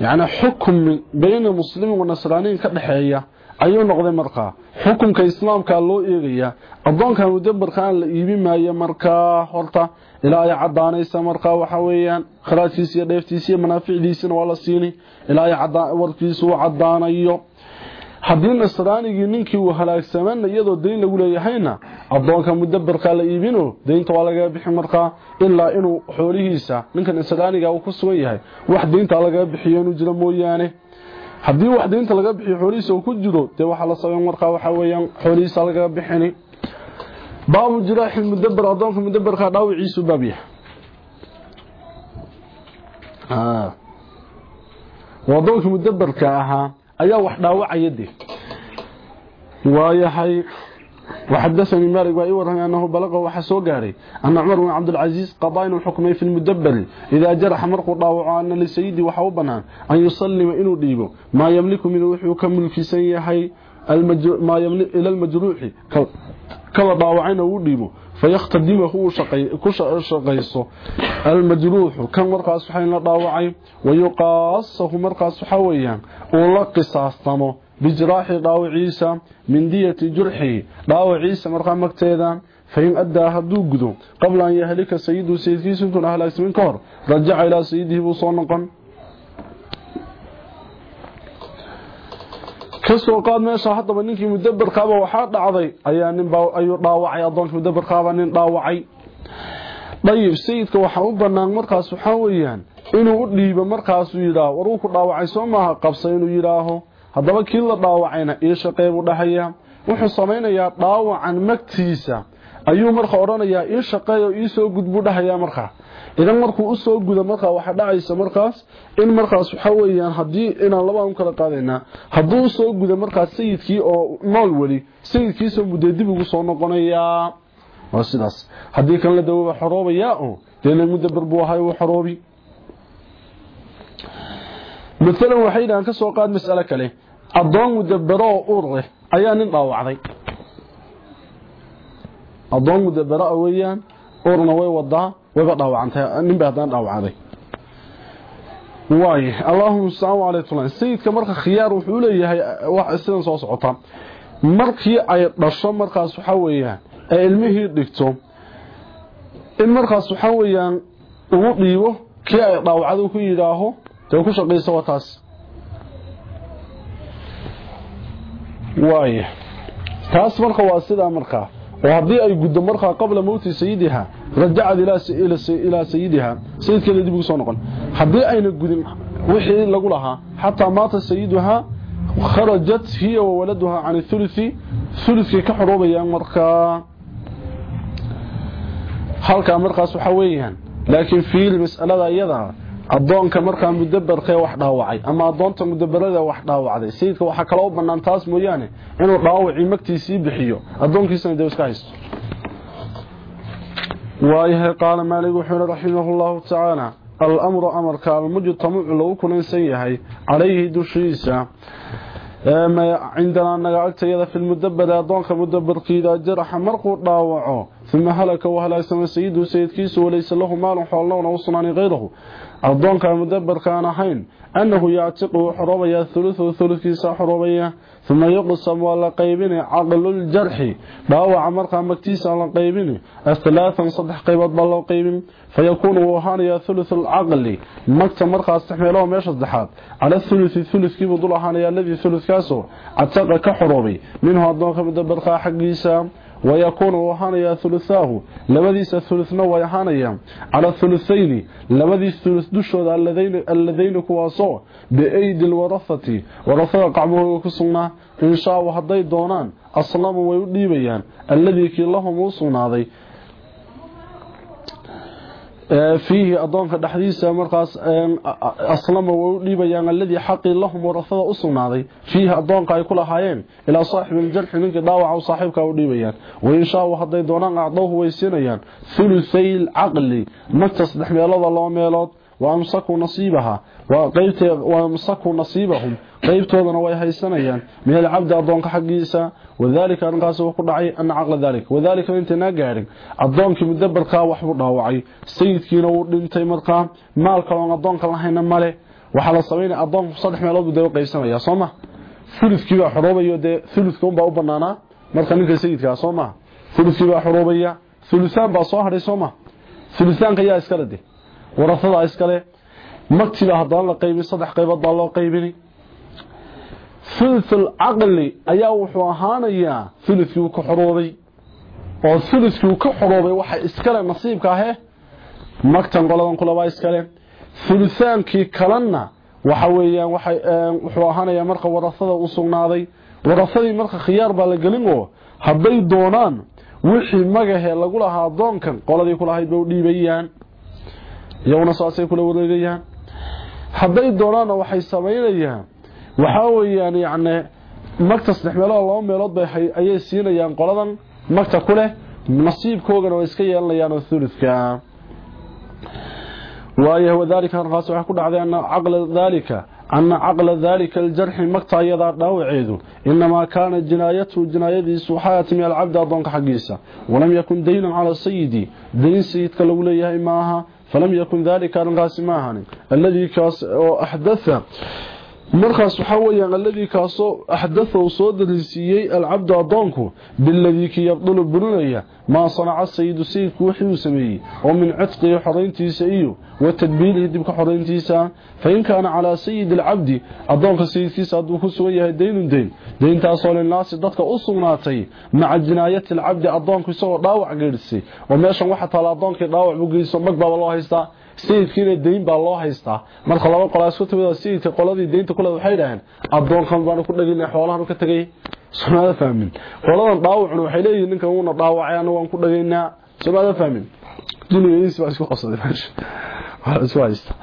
[SPEAKER 1] yani xukum bayna muslimin wa nasraaniyin ka dhexeeya ayuu noqday markaa xukunka islaamka loo eegaya adoonkan mudabarkaan la iibi maayo markaa horta ilaa ay cadaanaysa markaa waxa weeyaan kharaajkiisa iyo dheeftiisa iyo manaaficdiisana waa la siini ilaa warkiisu u cadaanayo haddii nasraanigii ninkii uu halaagsamana iyadoo dayn lagu leeyahayna adoonka mudabarkaa la iibino daynta waa laga bixi markaa ilaa inuu xoolihiisa ninka nasraaniga uu ku sugan yahay wax daynta laga bixiyo inuu jiro mooyaane. Haddii wax daynta laga bixiyo xoolihiisa ku jiro dee waxaa la sabay markaa waxaa weeyaan xoolihiisa laga bixini. Baabu jiraaxi mudabar adoonka mudabarka dhaawiciisu baab yahay. Wadoonkii mudabarka ahaa ayaa wax dhaawacaya de waayahay وحدثني مالك وإي أنه بلغه وحسو قاري أن عمر بن عبد العزيز قضى إنه حكمي في المدبر إذا جرح مرق ضاوع أن لسيدي وحوبنا أن يسلم إنه ديبه ما يملك من وحي يكمل في سيحي المجر... ما يملك إلى المجروح كما ضاوعين وديبه فيختدمه شقي شقيسو المجروح كان مرقى سخين لا دعوعي ويقاصه مرقى سخويان ولقصاصتمه بجراح دعوعيسا من دية جرحي. عيسى مرقى مكتيدا فإن أدى هدو قبل أن يهلك سيده سيده سنتون أهل اسمين كور. رجع إلى سيده بصونقا kasoo qaad meesha haddaba ninkii mudabarkaaba waxaa dhacday ayaa ninbaa ayuu dhaawacay addoonkii mudabarkaaba nin dhaawacay dayib sayidka waxaa u banaan markaas waxaa weeyaan inuu u dhiibo markaasuu yidhaaho waruu ku dhaawacay soo maaha qabsa inuu yidhaaho haddaba kii la dhaawacayna ii shaqee buu dhahayaa wuxuu samaynayaa dhaawacan magtiisa ayuu marka odhanayaa ii shaqeeyo ii soo gud buu dhahayaa markaa idan markuu u soo gudo markaa waxaa dhacaysa markaas in markaas waxa weeyaan haddii inaan labaan u kala qaadaynaa hadduu u soo gudo markaas sayidkii oo nool weli sayidkiisoo mudee dib ugu soo noqonayaa. Waa sidaas. Haddii kan la dawaba xoroobayaa oo dee mudabar buu ahay uu xoroobi. Maalan waxay yidhahaan ka soo qaad mas'alo kale. Addoon mudabero oo uur leh ayaa nin dhaawacday addoon mudabero a weeyaan uurna way wadaa wayba dhaawacantay ninba haddana dhaawacday. Waay allahuma mustacaan calaytulan sayidka marka khiyaar wuxuu leeyahay sidan soo socota. Markii ay dhasho markaas waxaa weeyaan ee ilmihii dhigto in markaas waxaa weeyaan ugu dhiibo kii ay dhaawacday ku yidhaaho dee ku shaqaysa waa taas taas marka waa sidaa markaa وهذه أي قد مرخى قبل موت سيدها رجعت إلى سيدها. سيدك الذي بقى صنقا هذه أي قد وحي لقولها حتى مات سيدها خرجت هي وولدها عن الثلث ثلث كحروب يا مرخى. halka markaas سحويا لكن في المسألة أيضا adoonka markaa mudabarkee wax dhaawacay ama adoonta mudabarada wax dhaawacday. Sayidka waxaa u banaan taas mooyaane inuu dhaawacii magtiisii bixiyo. Adoonkiisana dee iska haysto. Waayahay qaala maalig wuxuu yihi raximah llahu tacaala alamru amarka almujtamacu lagu kulansan yahay calayhi dushiisa cindanaa naga agtayada fi lmudabari adoonka mudabarkiida jaraxa markuu dhaawaco uma halaka u halaagsama sayidu sayidkiisu walaysa lahu maalun xoolnowna u sugnaani أضانك المدبر كان حين أنه يعتقه حرابيا ثلث ثلثي سحرابيا ثم يقسم على قيبين عقل الجرح. دعوة عمرك مكتيس على قيبين الثلاثة صدح قيبات بالله قيبين فيكون وحانيا ثلث العقل. مكتمرك استحملهم يا شزدحات. على الثلث الثلث كيبو ضل حانيا الذي ثلث كاسو أعتقك حرابي منه أضانك المدبر كان حقيسا ويكون وهانيا ثلثاه. لبديس ثلثنا ويهانيا على الثلثين. لبديس ثلث دشود الذين الذين كواسو. بايدي الورثة. ورثة قعمه كسنا إن شاء الله هدي دونان. اصلام ويديبيان الذي كي لهم وسنادي fiihi adoonka dhexdiisa markaas aslama way u dhiibayaan alladii xaqii lahum warasada u sugnaaday. Fiihi adoonka ay ku lahaayeen ilaa saaxibi aljarxi ninkii dhaawaca saaxiibka u dhiibayaan. Wain-shaau hadday doonaan acdowhu way siinayaan thuluhay lcaqli magta saddex meelooda laba meelood waamsakuu nasiibaha waamsakuu nasiibahum. Qaybtoodana way haysanayaan. Min alcabdi adoonka xaggiisa wadalika arrinkaas wuxuu ku dhacay ana caqla dalik. Wadalika intaynaa gaadhin adoonkii mudabarkaa waxbuu dhaawacay. Sayidkiina wuu dhintay markaa. Maal kaloon adoonka lahayna male. Waxaa la samaynaya adoonku saddex meelood dee qaybsanaya soo ma? Uludkiibaa xoroobayo dee uludka unbaa u banaanaa marka ninka sayidkaa soo maha uludkiibaa xoroobaya ulusaan baa soo hadhay soo ma? Ulusaanka yaa iskale de warasadaa iskale magtiibaa haddana la qaybin saddex qaybood baa loo qaybini. Thuluthul caqli ayaa wuxuu ahaanayaa thuluthkii ka xoroobay oo thuluthkii ka xoroobay waxa iskale nasiibka ahe magtan qoladan kulabaa iskale. Thuluthaankii kalena waxa weeyaan waxay wuxuu ahaanayaa marka warasada u sugnaaday. Warasadii marka khiyaar baa la gelin oo hadday doonaan wixii magahee lagu lahaa adoonkan qoladii kulahayd bay u dhiibayaan. Kula wareegayaan hadday doonaanna waxay samaynayaan waxaa weeyaan yacni magta saddex meelood laba meelood ayay siinayaan qoladan magta ku leh nasiibkoogana way iska yeelanayaan oo thuludka waayahay wadaalika arkaas waxaa ku dhacday ana caqla daalika ana caqla daalika aljarxi magta ayadaa dhaawaceedu inamaa kaana jinaayatuhu jinaayadiisu waxaa timi alcabdi addoonka xaggiisa walam yakun daynan calaa sayidi dayn sayidka lagu leeyahay maaha فلم يكن ذلك القاسم الذي كاس أحدث darisiiyey alcabdu addoonku biladii ki yabdulu burinaya maa sanaca sayidu sayidku wixii uu sameeyey oo min cidqihi xorayntiisa iyo wa tadbiilihi dibka xorayntiisa fain kaana calaa sayidi alcabdi addoonka sayidkiisa hadduu ku sugan yahay daynun dayn dayntaasoo linaasi dadka u sugnaatay maca jinaayati alcabdi addoonku isagoo dhaawac geedhisay oo meeshan waxa taala addoonkii dhaawac buu geyso mag baaba loo haystaa sayidkiina dayn baa loo haystaa marka laba qolaa isku timid sayidka qoladii daynta kule waxay dhaheen addoonkan baanu ku dhaginay xoolahan ka tagay somaada fahmin qoladan dhaawacuna waxay leeyihiin ninkan wuuna dhaawacay anagu waan ku dhagaynaa somaada fahmin dunigiis baa isku qabsaday meesha waa isku haysta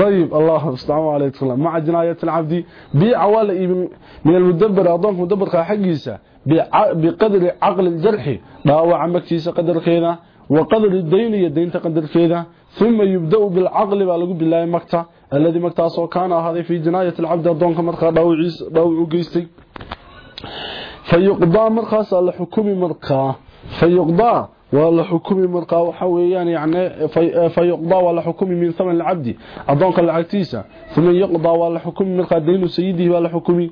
[SPEAKER 1] طيب الله استعان عليكم مع جناية العبد بيع ولا من المدبر أضانك مدبر حقيسة بقدر عقل الجرح ضاوع مكتيسة قدر كذا وقدر الدين يدين تقدر فيذا ثم يبدأ بالعقل بالله بالله مكتا. الذي مكتا سو كان هذا في جناية العبد الدون كما تخاد أو عقيسي فيقضى مرخص الحكم مركا فيقضى والحكم مرقا. وحويان يعني, يعني في فيقضى والحكم من ثمن العبد. اظن كالعتيسه ثم يقضى والحكم من قدين سيده والحكم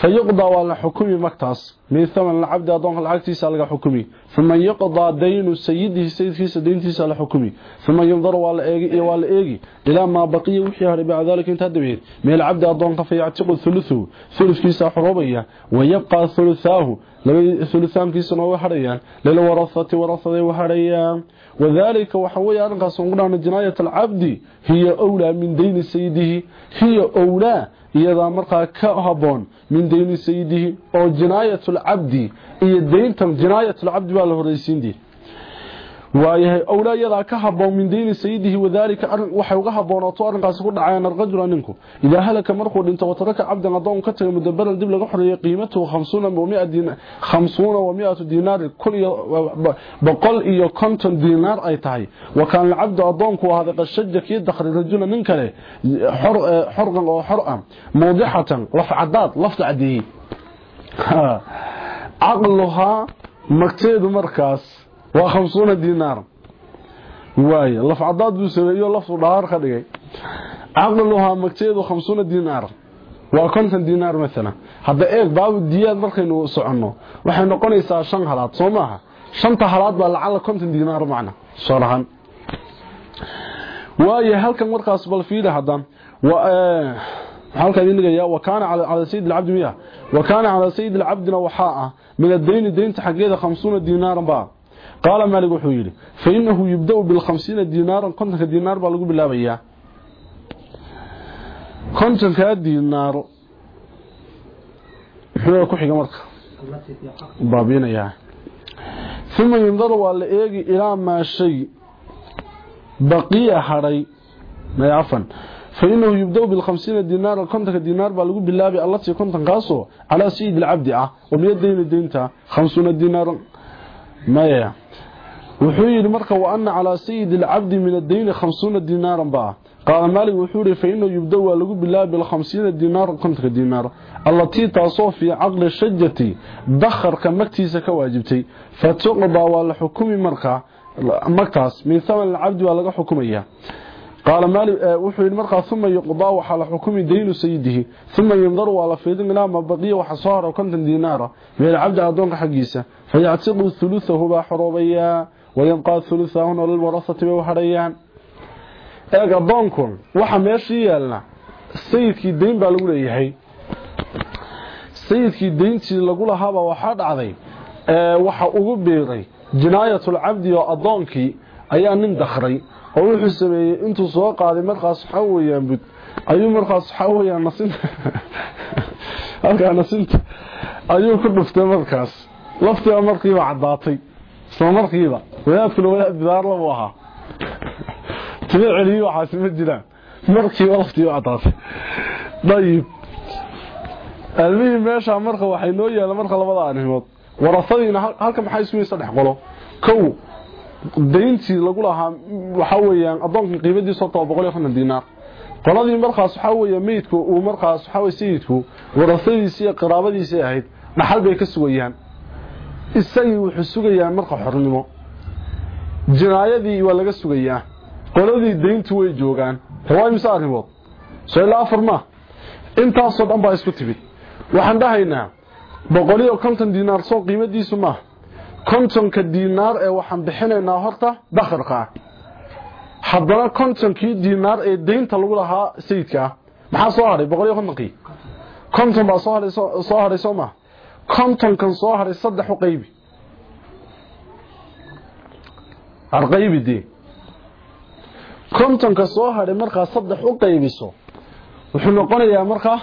[SPEAKER 1] فيقضى ولا حكم مكتاس من ثمن العبد اضونك العتيسه لغا حكمي ثم يقضى دين سيده سيدكيسه دينتيسه لا حكمي ثم ينظر ولا ايغي ولا ايغي الى ما بقي وحي هري بعد ذلك انت دبيت من العبد اضونك فيعتق ثلثه ثلث كيسه حروبيه ويبقى ثلثاه ثلثانkiisuna way hadhayaan lilwarahati warahaday way hadhayaan wadaalika waxa weeye arrinkaas ugu dhaana jinaayat alcabdi hiya owlaa min dayni sayidihi hiya owlaa iyadaa markaa ka haboon min dayni sayidihi oo jinaayat alcabdi iyo dayntan jinaayat alcabdi baa la horeysiindii waayahay owlaa iyadaa ka haboon min dayni sayidihi wadaalika waxay uga haboonaato arrinkaasi ku dhacayaan arrajula ninku idaa halaka markuu dhinto wataraka cabdan adoon ka taga mudabaran dib laga xoreeyay qiimatuhu khamsuuna wa miatu diinaari boqol iyo konton diinaar ay tahay wa kaana alcabdu adoonku ahaaday qashaja kii dakri rajula nin kale xorqan oo xor ah mawdixatan lafcadaad lafta cadeeyey caqluhaa magteedu markaas waa khamsuuna diinaar waay laf cadaad buu sameeyo laftu dhaar ka dhigay. Caqluhaa magteedu khamsuuna diinaar waa konton diinaar maalan hadda eeg baabu diyaad markaynu soconno waxay noqonaysaa shan halaad soo maaha? Shanta halaad baa lacala konton diinaar macna sorahan waaye halkan markaas bal fiida hadan halka idin dhigaya wa kaana ala sayyid al-abd miya? Wa kaana ala sayyid al-abd waxaa min ad-dayn daynta xageeda 50 diinaar baa qaala maalig wuxuu yidhi fa inahu yubda-u bilkhamsiina diinaaran kontonka diinaar baa lagu bilaabayaa kontonkaa diinaaro muxuu ku xiga marka? Baabinayaa uma yundar waa la eegi ilaa maa shay. Baqiya hadhay. Afan. Fainahu yubda-u bilkhamsiina diinaara kontonka diinaar baa lagu bilaabay allatii kontonkaasoo calaa sayidi alcabdi ah wabiyadayni daynta khamsuuna diinaaran maya. Wuxuu yidhi marka wa ana calaa sayidi alcabdi min addayni khamsuuna diinaaran baa. Qaala maalik wuxuu yihi fa inahu yubda waa lagu bilaabi bilkhamsiina diinaara kontonka diinaar allatii taasoo fii caqli shajati dakharka magtiisa ka waajibtay. Fa tuqdaa waa la xukumi markaa magtaas min thaman alcabdi waa laga xukumaya qaala maalik wuxuu yidhi markaa uma yuqdaa waxaa la xukumi daynu sayidihi uma yundaru waa la fiidin ilaa ma baqiya waxa soo haro konton diinaara min alcabdi addoonka xaggiisa fayactiqu huluثahu baa xoroobayaa wayabqaa huluثahuna lilwarasati bay uharayaan eeg addoonku waxa meeshii yaalna sayidkii dayn baa lagu leeyahay sayidkii dayntii lagu lahaabaa waxaa dhacday waxa ugu biiray jinaayatlcabdi oo addoonkii ayaa nin dakray oo wuxuu sameeyey intuu soo qaaday markaas waxaa weyaan bud ayuu markaas waxaa weyaan nasinta halkaa nasinta ayuu ku dhuftay markaas laftiiba markiiba caddaatay isla markiiba wadaadkuna wadaad bidaarla buu ahaa timo celiyi waxaasi ma jiraan markiiba laftii u cadaatay dayib almihii meeshaa marka waxay noo yaalla marka labada arrimood warasadiina halka maxay isku saddex qolo kow dayntii lagu lahaa waxa weeyaan adoonka qiimadiisu iyo konton diinaar qoladii markaas waxa weeye meydku uu markaas waxa weeye sayidku warasadiisii iyo qaraabadiisii ahayd dhaxal bay ka sugayaan. Isagii wuxuu sugayaa marka xornimo. Jinaayadii waa laga sugayaa qoladii dayntu way joogaan. Waa imse arrimood. Soo ilaa afar ma. Intaasoo dhan baa isku timid. Waxaan dhahaynaa boqol iyo konton diinaar soo qiimadiisu maaha kontonka diinaar ee waxaan bixinaynaa horta dakhirka. Ah haddana kontonkii diinaar ee daynta lagu lahaa sayidka ah maxaa soo hadhay boqol iyo kontonkii konton baa soo hadhay soo maha kontonkan soo hadhay saddex u qaybi arqaybi dee. Kontonka soo hadhay markaa saddex u qaybiso wuxuu noqonayaa markaa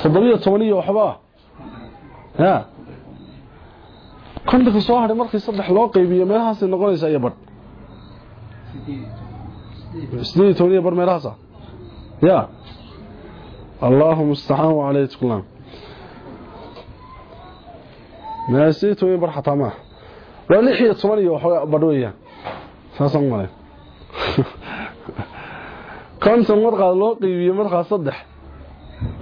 [SPEAKER 1] toddobiyo toban iyo waxbaa ya kontonka soo hadhay markii saddex loo qaybiyo meelahaasay noqonaysaa iyo badh sideed iyo toban iyo badh meelahaasa ya. Allahu mustacaan wacaleyh tuklaan. Meel sideed iyo badh xataa maaha waa lix iyo toban iyo waxooga badh weeyaan. Saasaan malay. Konton markaa loo qeybiye markaa saddex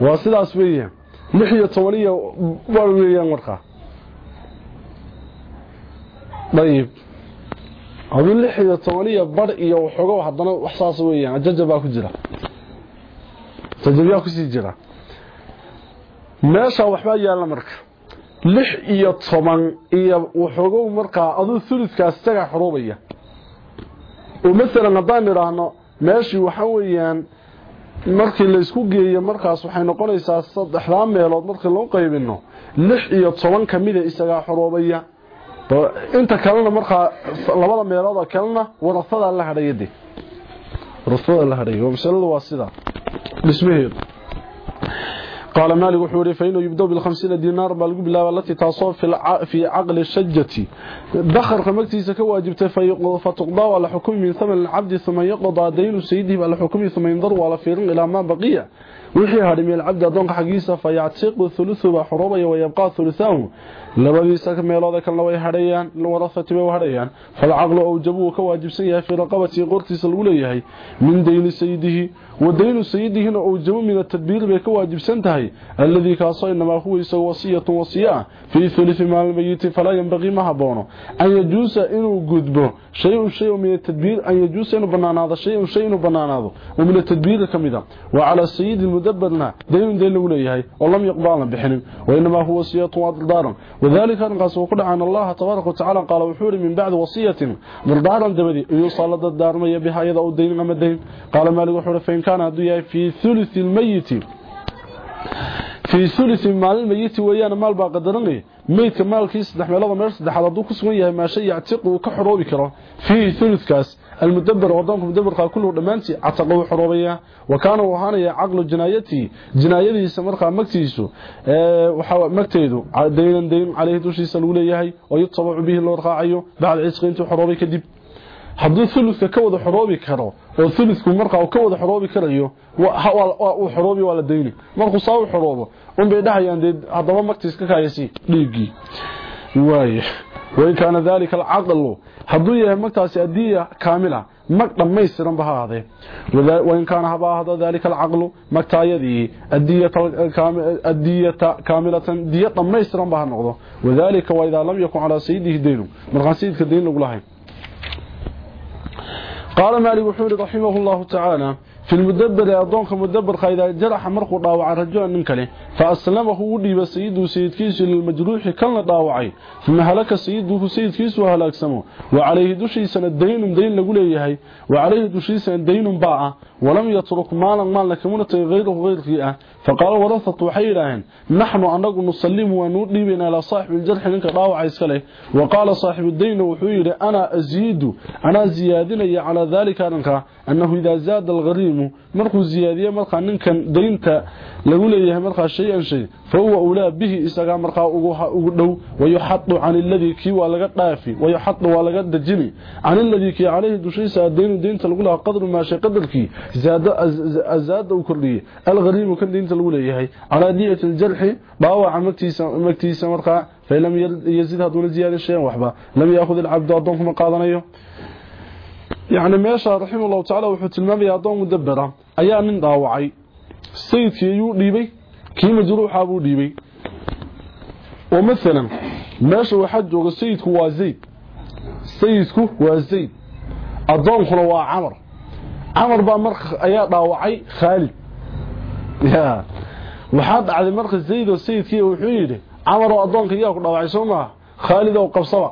[SPEAKER 1] waa sidaas weeyaan. Lix iyo toban iyo badh weeyaan markaa dayib aduu lix iyo toban iyo badh iyo waxoogo haddana wax saas weeyaan jajabaa ku jira. Jajabyaa ku sii jira. Meesha waxbaa yaalla marka. Lix iyo toban iyo waxoogow markaa aduu thuludkaas isagaa xoroobaya oo masalan haddaan idhaahno meeshii waxa weeyaan markii laysku geeyo markaas waxay noqonaysaa saddexdaa meelood markii loo qaybino lix iyo toban kamida isagaa xoroobaya inta kalena markaa labada meelood kalena warasada la hadhayade warasada la hadhay masaladu waa sida dhismaheedu قال مالك وحوري فإنه يبدأ بالخمسين دينار بالقب الله التي تصوف في, الع... في عقل الشجة دخر خمكتي كواجبته فتقضى على حكم من ثمن العبد ثم يقضى دين سيده على حكم ثم ينظر على فيرن إلى ما بقي وحي هرمي العبد أدونك حقيسة فيعتق ثلث وحروبي ويبقى ثلثاه labadiisa meelooda kalena way hadhayaan warafati way hadhayaan falcaqlu awjabu ka waajibsan yahay fi raqabati qortiisa lagu leeyahay min dayni sayidihi wa daynu sayidihina awjabu min at-tadbir bay ka waajibsan tahay alladhi kaasoo inama huwa isagu wasiyatun wasiya fi thuluthi maal mayit fala yanbaghi ma habono an yajuusa inuu gudbo shay'un shay'un min at-tadbir an yajuusa inuu banaanaado shay'un shay'un banaanaado oo min at-tadbir kamida wa ala sayyid مدد دين دين لو ليهي ولم يقبلنا بحنم وإنما هو وصية ضرر وذلك أن قسو عن الله تبارك وتعالى قال وحور من بعد وصية. ضرر دبدي. يصلد الدارميه بها أو ودين ما دين قال مالك وحور فين كان هدو في ثلث الميت. في ثلث مال الميت ويانا مال با قدرنيه ميت مالكي سدح meelood meel saddexaad haduu ku sugan yahay maashay yactiq uu ka xoroobi karo المدبر ودانك مدبر كله dhamaantii cataqo xoroobaya وكان وهانيا عقل جنايتي جنايadiisa marka magtiisu ee waxa magteedu deeyan deeyan عليه dushiisa lagu leeyahay oo yutabacu bihi loo raacayo bacda isqintu xoroobay kadib hadduu thuluthka ka wada xoroobi karo oo thuluthku marka uu ka wada xoroobi karayo uu xoroobi waa la deyni markuu saa u xoroobo un bay dhahayaan dee haddaba magtiis ka kaayasi dhiiggii waaye وإن كان ذلك العقل هدو يهي مكتاس أدية كاملة مكتا ميسرا بها هذه. وإن كان هذا ذلك العقل مكتا يدي أدية, أدية كاملة دية ميسرا بها النقضة وذلك وإذا لم يكن على سيده دينه مرغان سيدك الدين لقلهين قال مالي وحوري رحمه الله تعالى في المدبر يا دونك مدبر خيدا جرح مرق ضاوع رجو ان كلي. فأسلمه و ديبا سيدو سيدكيس للمجروح كل ضاوعي ثم هلك سيدو سيدكيس وهلك سمو. وعليه دشي سن دين دين لو ليهي وعليه دشي سن دين باء ولم يترك مالا مال لكمن تغير غير فيه فقال ورثة حيران. نحن انغ نسلم ونودي بنا إلى صاحب الجرح انك ضاوعي سكلي. وقال صاحب الدين وحيره أنا أزيد أنا زيادنا على ذلك أنك أنه إذا زاد الغريم alghariimu markuu ziyaadiye markaa ninkan daynta lagu leeyahay markaa shay-an shay fa huwa ulaa bihi isagaa markaa ugu dhow wayuxadu can iladii kii waa laga dhaafi wayuxadu waa laga dejini can iladii kii caleyhi dushiisa adaynu daynta lagu lahaa qadru maashay qadarkii zaada uu kordhiyey alghariimu kan daynta lagu leeyahay calaa diyati aljarxi dhaawaca magtiisa markaa fain lam yazid haduuna ziyaadin shayan waxba lam yaakhud ilcabdu addoonkuma qaadanayo yacni meesha raxima allahu tacala wuxuu tilmaamaya addoon mudabera ayaa nin dhaawacay. Sayidkii ayuu dhiibay kii majruuxa buu dhiibay. Oo maalan meesha waxaa jooga sayidku waa zayd. Sayidku waa zayd. Addoonkuna waa camar. Camar baa marka ayaa dhaawacay khaalid. Ya. Waxaa dhacday marka zayd oo sayidkii wuxuu yidhi camar oo addoonka yaa ku dhaawacay soo maaha. Khaalid oo qabsaba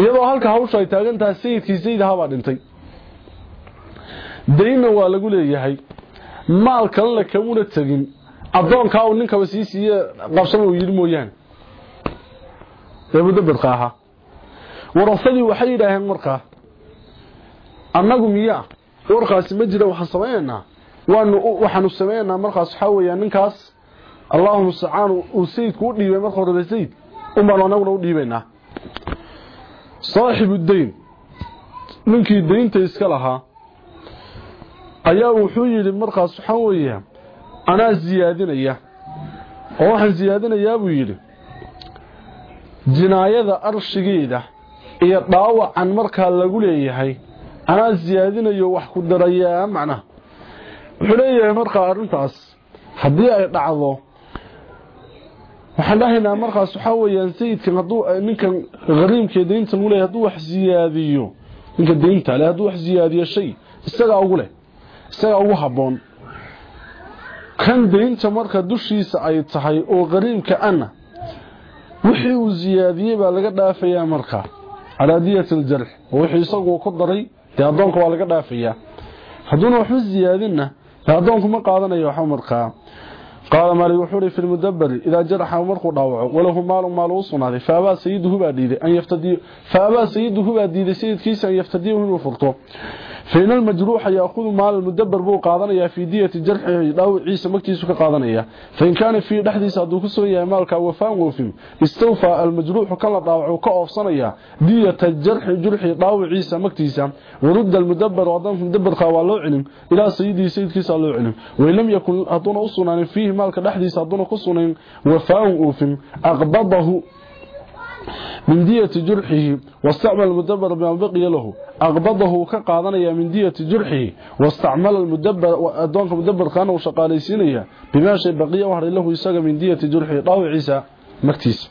[SPEAKER 1] iyadoo halka hawsha ay taagan tahay sayidkii zayd ahaabaa dhintay. Daynna waa lagu leeyahay maal kalena kamuna tegin. Addoonkaa uu ninkaba sii siiye qabsaba uu yidhi mooyaane. Ee mudabadka ahaa warasadii waxay yidhaaheen markaa annagu miyaa warkaasi ma jira waxaan samaynaynaa waxaanu samaynaynaa markaas waxaa weeyaan ninkaas. Allahuma mustacaan uu sayidku u dhiibay marka horeba zayd unbaanu annaguna u dhiibaynaa saaxibu dayn ninkii daynta iska lahaa ayaa wuxuu yidhi markaas waxaa weeya anaa siyaadinaya oo waxaan siyaadinayaa buu yidhi jinaayada arshigeeda iyo dhaawacan markaa lagu leeyahay anaa siyaadinayo wax ku darayaa macnaha. Wuxuu leeyahay markaa arrintaas haddii ay dhacdo waxaan dhahaynaa markaas waxaa weeyaan sayidkan hadduu ninkan hariimkee daynta lagu leeyahay hadduu wax siyaadiyo ninka daynta leh hadduu wax siyaadiyo shay isagaa ugu leh isagaa ugu habboon. Kan daynta marka dushiisa ay tahay oo qariimka ana wixii uu siyaadiyey baa laga dhaafayaa markaa calaa diyati aljarx oo wixii isagu ku daray dee addoonka waa laga dhaafayaa. Hadduuna waxba siyaadinna dee addoonku ma qaadanayo waxba markaa قال ما لي وحوري في المدبر إذا جرح عمرك وضاوعه وله مال مال وصناه فأبا سيده بأديده أن يفتديه فأبا سيده بأديده سيد كيس أن يفتديه من وفرته فإن المجروح يأخذ مال المدبر بو قادنيا في دية جرحه داو عيسى مكتيسو كقادنيا فإن كان في دحديس ادو كسوغيا مالك وفان وفيم. استوفى المجروح كلا داوعو كأوفسنيا دية الجرح جرح داو عيسى مكتيسا ورد المدبر ودان مدبر خا وا علم. إلى سيدي سيدكيسا لو علم. وإن لم يكن ادونا وسنان فيه مالك دحديس ادونا كسنين وفان وفيم. اقبضه min diyati jurxihi wastacmala almudabara bimaa baqiya lahu. Aqbadahu ka qaadanayaa min diyati jurxihi wastacmala addoonka mudabarkaana uu shaqaalaysiinayaa bimaa shay baqiya u hadhay lahu isaga min diyati jurxihi dhaawaciisa magtiisa.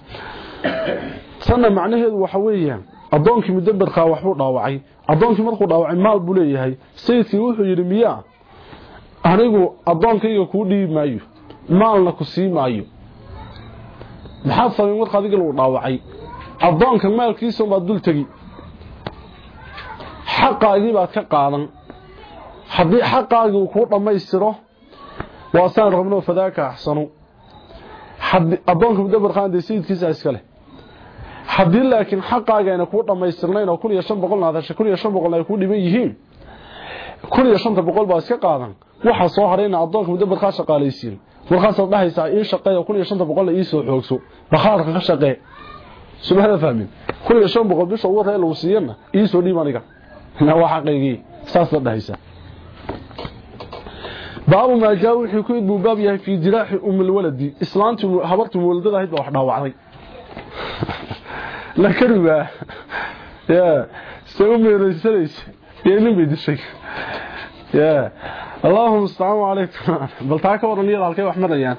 [SPEAKER 1] Tanna macnaheedu waxa weeyaan addoonkii mudabarkaa waxbuu dhaawacay. Addoonkii markuu dhaawacay maal buu leeyahay. Sayidkii wuxuu yidhi miyaa anigu addoonkayga kuu dhiibi maayo maalna ku sii maayo maxaad samayn marka adiga lagu dhaawacay? Addoonka maalkiisa baad dul tegi. Xaqaagii baad ka qaadan. Haddii xaqaagii uu kuu dhammaystiro waa saan rabno fadaaka axsanu. Addoonka mudabarkaan dee sayidkiisa iska leh. Haddii laakiin xaqaaga ayna kuu dhammaystirnayn oo kun iyo shan boqolna adashay kun iyo shan boqolna ay kuu dhiban yihiin kun iyo shanta boqol baa iska qaadan. Waxaa soo harayna addoonka mudabarkaa shaqaalaysiin markaasaad dhahaysaa ii shaqeeya kun iyo shanta soo xoogso. Bakhaarka ka shaqee subahada fahmin kun iyo shan boqol bisha ugu ree lagu siiyana ii soo dhiib aniga. Waa xaqaygii saasaad dhahaysaa baabu maa jaa wixii ku baab yahay fii jiraaxi umilwaladi islaantii habartii muwaladada ahayd baa wax dhaawacday. La karibaa ya se u meeraysanaysa. Iyo nin يا اللهم استعان عليكم بل تاكا ورنير halkay wax marayaan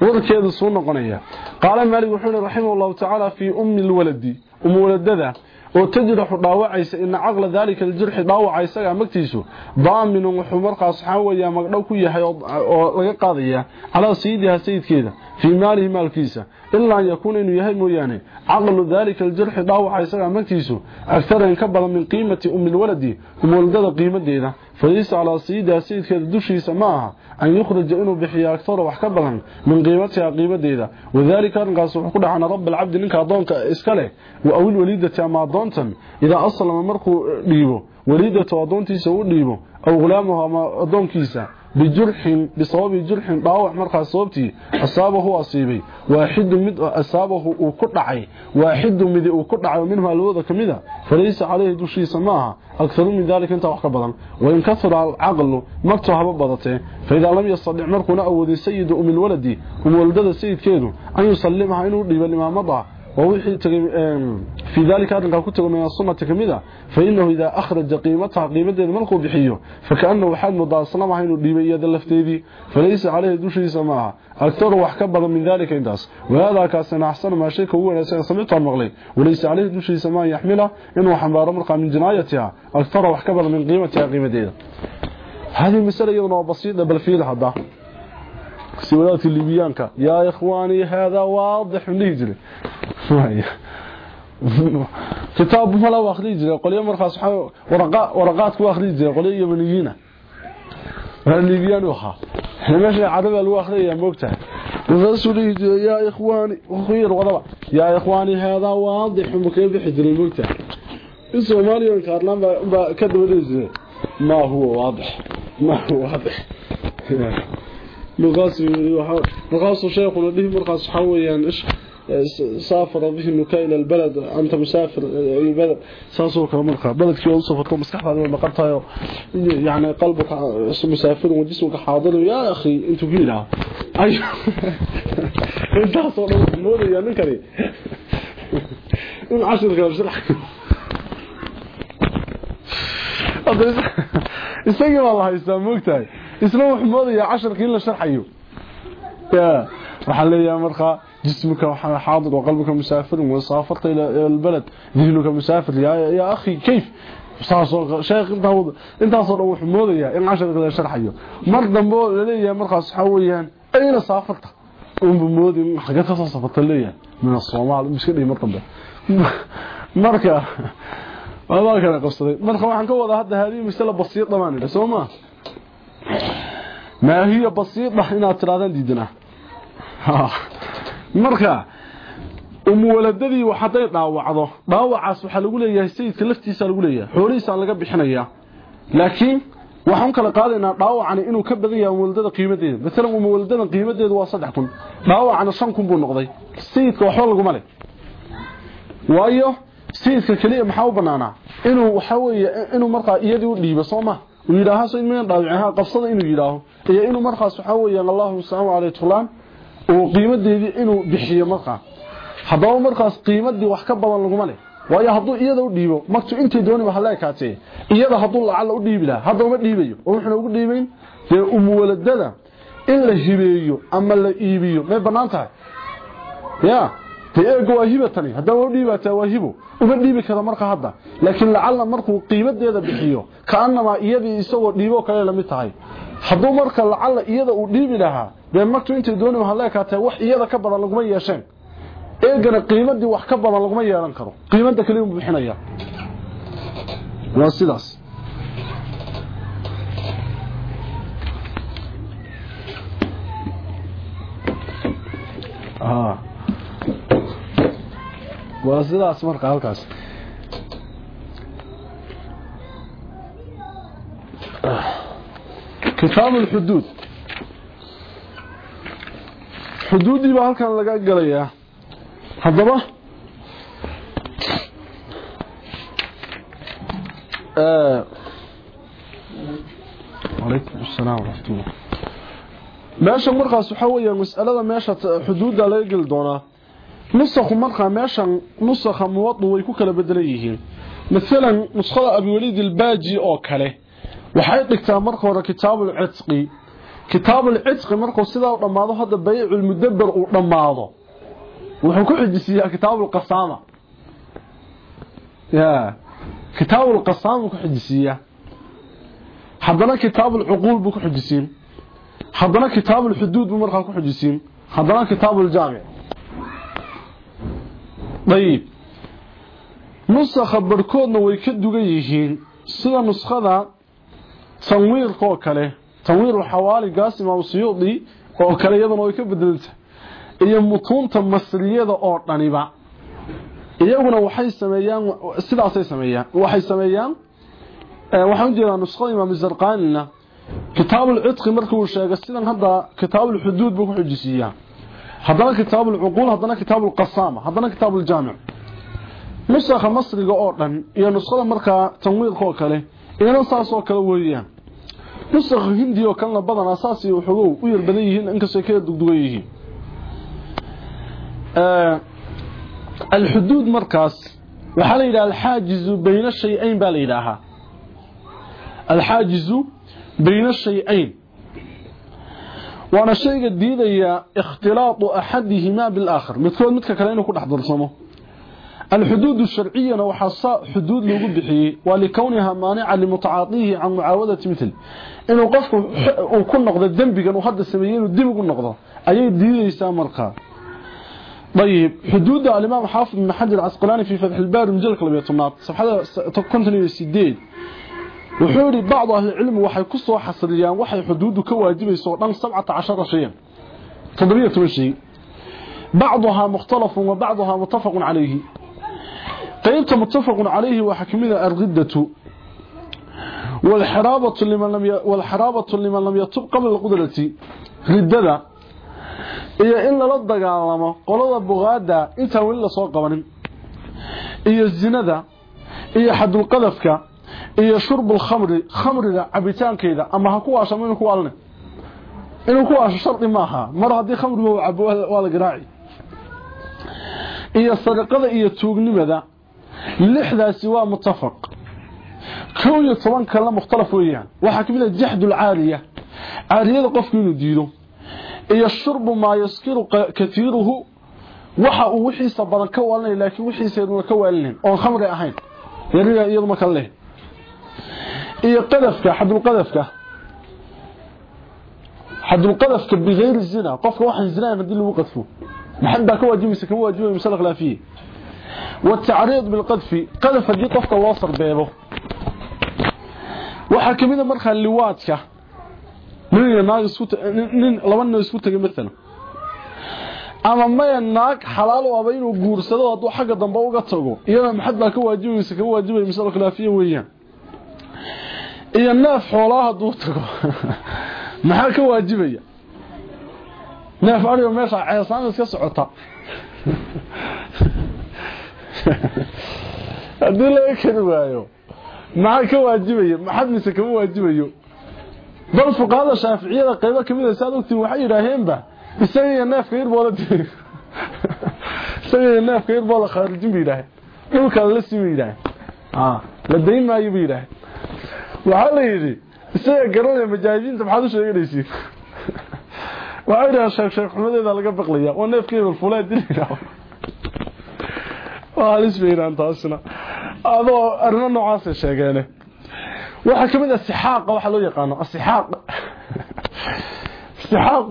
[SPEAKER 1] warkeedu soo noqonaya qaala maalik wuxuu rahimahu allah ta'ala fi ummi alwaladi um waladada oo tajraxu dhaawacaysa in aqla dalika aljirxi dhaawacaysa magtiisu daaminun wuxuu markaas xaan waya magdhow ku yahay oo laga qaadaya ala sayyidaha sayidkeeda fi maalihi maalkiisa ilaa yakuun inuu yahay mooyaane aqlu dalika aljirxi dhaawacaysa magtiisu aktaran ka badan min qiimati ummi alwaladi um waladada qiimadeeda falaysa calaa sayidiha sayidkeeda dushiisa ma aha an yukhrija inuu bixiyo agtara wax ka badan min qiimatiha qiimadeeda. Wadaalika arrinkaas wuxuu ku dhaxana raba alcabdi ninka addoonka iska leh wa awil waliidati ama addoontan idaa aslama markuu dhiibo waliidatu adoontiisa u dhiibo aw ghulaamuhu ama adoonkiisa بجرح بصواب جرح ضاوع مرخا صوبتي أصابه هو أصيبي. واحد من أصابه أو واحد من أو كدحاي منها لوده فليس عليه دشي سماها. أكثر من ذلك انت وحك بدن. وإن كثر العقل ما تهب فإذا لم يصدع مركونه اودي سيد أم الولدي ام ولده سيدكيده أن يسلمها إنه ديب مضى. ووحي في ذلك أدنك كتب من الصنة كمدة فإنه إذا أخرج قيمتها قيمته الملك بحيه. فكأنه حد مضى الصنم عين الديبية دلفتيدي فليس عليه دوشي سماها. أكثر وحكبر من ذلك إنداس وهذا كاسنا أحسن ما شيك هو نسان سمعته المغلي وليس عليه دوشي سماها يحمله. إنه حمار مرقى من جنايتها. أكثر وحكبر من قيمتها قيمته. هذه المسألة يوضع بسيطة بل في لحظة سيولات الليبيانكا. يا إخواني هذا واضح من يجري كتاب فلا واخد يجري. قل يا مرخى صحابه ورقا ورقاتك واخد يجري. قل إيه يا منيجينا الليبيان وخا. إحنا ماشي عرب الواخد يا موقتها رسول يا إخواني. وخير وضبع يا إخواني هذا واضح. مكيف يحجري موقتها اسمه ماليو الكارلان كدو ما هو واضح. ما هو واضح. لغاسي لغاسو شيخنا ديه مرخص حويا إيش؟ سافر به إلى البلد. أنت مسافر أي بلد؟ ساسو كمرخ بلدك شو سفرت مسخ هذا ما قرت يعني قلبك مسافر وجسمك حاضر. يا أخي نعم. انت كبير اي أنت صوره نور يا نكري كري ان عشر غير شرح ادرس استغفر الله يسامحك isna wuxuu moodayaa casharkii la sharxayo waxaa leeyahay markaa جسمك حاضر وقلبك مسافر وسافرت إلى البلد ذهنك مسافر يا, يا أخي كيف sheekh intaa intaasoo dhan wuxuu moodayaa in casharka la sharxayo mar dambo laleeyahay markaas waxaa weeyaan ayna saafarta unbu mooday in xagga kasoo safarta leeyahay min asoomaali iska dhihi mar dambe marka waa kala qabsaday marka waxaan ka wadaa hadda haadihi masala basiid dhamaan soo maa ma hiya basiid inaad tiraadaan diidana ha marka umwaladadii waxaday dhaawacdo dhaawacaas waxa lagu leeyahay sayidka laftiisa lagu leeyahay xoolihiisa laga bixinaya laakiin waxaan kala qaadaynaa dhaawacani inuu ka badan yahay umwaladada qiimadeeda mesela umwaladada qiimadeedu waa 3000 dhaawacana 5000 buu noqday sayidka waxba lagu malay waayo sayidka kaliya maxaa u banaanaa inuu waxa weeye inuu markaa iyadii u dhiibo Sooma uu yiraaho soo in dhaawacaha qabsada inuu yiraaho iyo inuu markaas waxa weeye Allahu subhanahu wa ta'ala oo qiimadeedii inuu bixiyo markaa. Haddaba markaas qiimadii wax ka badan laguma leh. Waayo hadduu iyada u dhiibo magtu intii dooni waxa la ekaatee iyada hadduu lacala u dhiibi lahaa uma dhiibayo oo wuxuuna ugu dhiibayn dee umwaladada in la hibeeyo ama la iibiyo may bannaan tahay? Ya eega waa hibatani haddaba u dhiibataa waa hibo uma dhiibi kara marka hadda. Laakiin lacala markuu qiimadeeda bixiyo kaanamaa iyadii isagoo dhiibo kale la mid tahay. Hadduu marka lacala iyada uu dhiibi lahaa dee martu intay dooni waxa la ekaatee wax iyada ka badan laguma yeesheen. Eegana qiimadii wax ka badan laguma yeelan karo. Qiimada kaliya uu bixinaya waa sidaas. Ah waa sidaas marka halkaas. Kitaab alxuduud xuduuddii baa halkan laga galayaa. Haddaba alaykum asalaam waraxmatullah meesha markaas waxaa weeyaa masalada meesha xuduudda laga geli doonaa نسخ مرخا ماشان نسخ موضع ويكو كلا مثلا نسخة أبي وليد الباجي أو كله وحيط كتاب مرخا ورا كتاب العتقي كتاب العتقي مرخا وصدا ورماضة. هذا بيع المدبر ورماضة. وحكو حجسي كتاب القصامة. يا كتاب القصامة كحجسي حضنا كتاب العقول بكحجسي حضنا كتاب الحدود بمرخا كحجسي حضنا كتاب الجامع. Dayib nusakha barhkoodna way ka dugan yihiin sida nuskhada tanwiirka oo kale tanwiir xawaali gaasim aw siyuudi oo kale iyaduna way ka bedelta iyo mutuunta masriyada oo dhaniba. Iyaguna waxay sameeyaan sidaasay sameeyaan waxay sameeyaan waxaan jeedaa nusqada imaam zarqaanina kitaab al-itqi markuu sheegay sidan hadda kitaab al-hudud buu ku xujisiyaa haddana kitaabu lcuquul haddana kitaabu lqasaama haddana kitaabu ljaamic nusakha masriga oo dhan iyo nuskhada markaa tanwiidka oo kale iyana saasoo kale weeyaan. Nusakha hindi oo kalena badanaa saasay waxoogow u yar badan yihiin inkastoo kala dugdugan yihiin. Alxuduud markaas waxaa la yidhaha alxaajizu bayna shay-ayn. وأنا شيء هي اختلاط أحدهما بالآخر. مثل مثل كلا انه كدحضرسمو الحدود الشرعية وحصا حدود لوغو ولكونها مانعة لمتعاطيه عن معاودة مثل. إنه قف أو كو نقده ذنبغان أو حد سميين ديب ugu نقده اي ديديسا marka طيب حدود الإمام حافظ بن حجر العسقلاني في فتح الباري مجلد 13 صفحة 58 وحوري بعض أهل العلم وحي كسوا حصريان وحي حدوده كواجبه سوى نان 17 شيئا تضبية وشي بعضها مختلف وبعضها متفق عليه قيبت متفق عليه وحكمين أرغدة والحرابة لمن لم, ي... والحرابة لمن لم يتب قبل القدرة غدة إيا إلا لدك عالما قلوة بغادة إنتا وإلا صوى قبل إيا الزنة إيا حد القذفك iyo shurbul khamri khamriga cabitaankeeda ama ha ku waasho inuu ku waalne inuu ku waasho shardi maaha mar haddii khamriga uu cabo waa la garaaci iyo sariqada iyo tuugnimada lixdaasi waa mutafaq kow iyo toban kalena mukhtalaf weeyaan waxaa kamid ah jaxdul caaliya caaliyada qofku inuu diido iyo shurbu maa yaskiru katiiruhu waxa uu wixiisa badan ka waalinay laakiin wixiiseeduna ka waalinayn oon khamri ahayn yariga iyadu ma kale leh iyo qadafka xadulqadafka xadulqadafka bigayri zina qofka waxaan zinaa hadii lagu qadfo maxad baa ka waajibaysa kama waajibayo masala khilaafiye والتعريض بالقذف قذف دي قفك الله صربيبه waxa kamida marka liwaadka nin naag isku nin laba nin isku tagay mesela ama maya naag xalaal u aba inuu guursado hadduu xagga dambe uga tago iyada maxad baa ka waajibaysa ka waajibay masalo khilaafiya weeyaan iyo neef xoolaa hadduu tago. Maxaa ka waajibaya? Neef arigo meesha ceesaan iska socota. Haddii laga kari waayo maxaa ka waajibaya? Maxad mise kama waajibayo? Bal fuqaada shaaficiyada qaybo kamida saad ogtiin waxay yidhaaheenba isaga iyo neefka irboola isaga iyo neefka irboola khaarijin ba yidhaaheen dhulka la sii ba yidhaaheen la dayn maayo ba yidhaaheen waxaa la yidhi isaga garanaya majaahidiinta maxaad u sheeganaysiin waxay yidhahaan sheekh sheekh xumadeeda laga baqlaya waa neefka irbal fulaa dil yidhaah waa halis bay yidhahaan taasina. Adoo arrimo noocaasay sheegeene. Waxaa ka mid ah sixaaqa waxa loo yaqaano sixaaq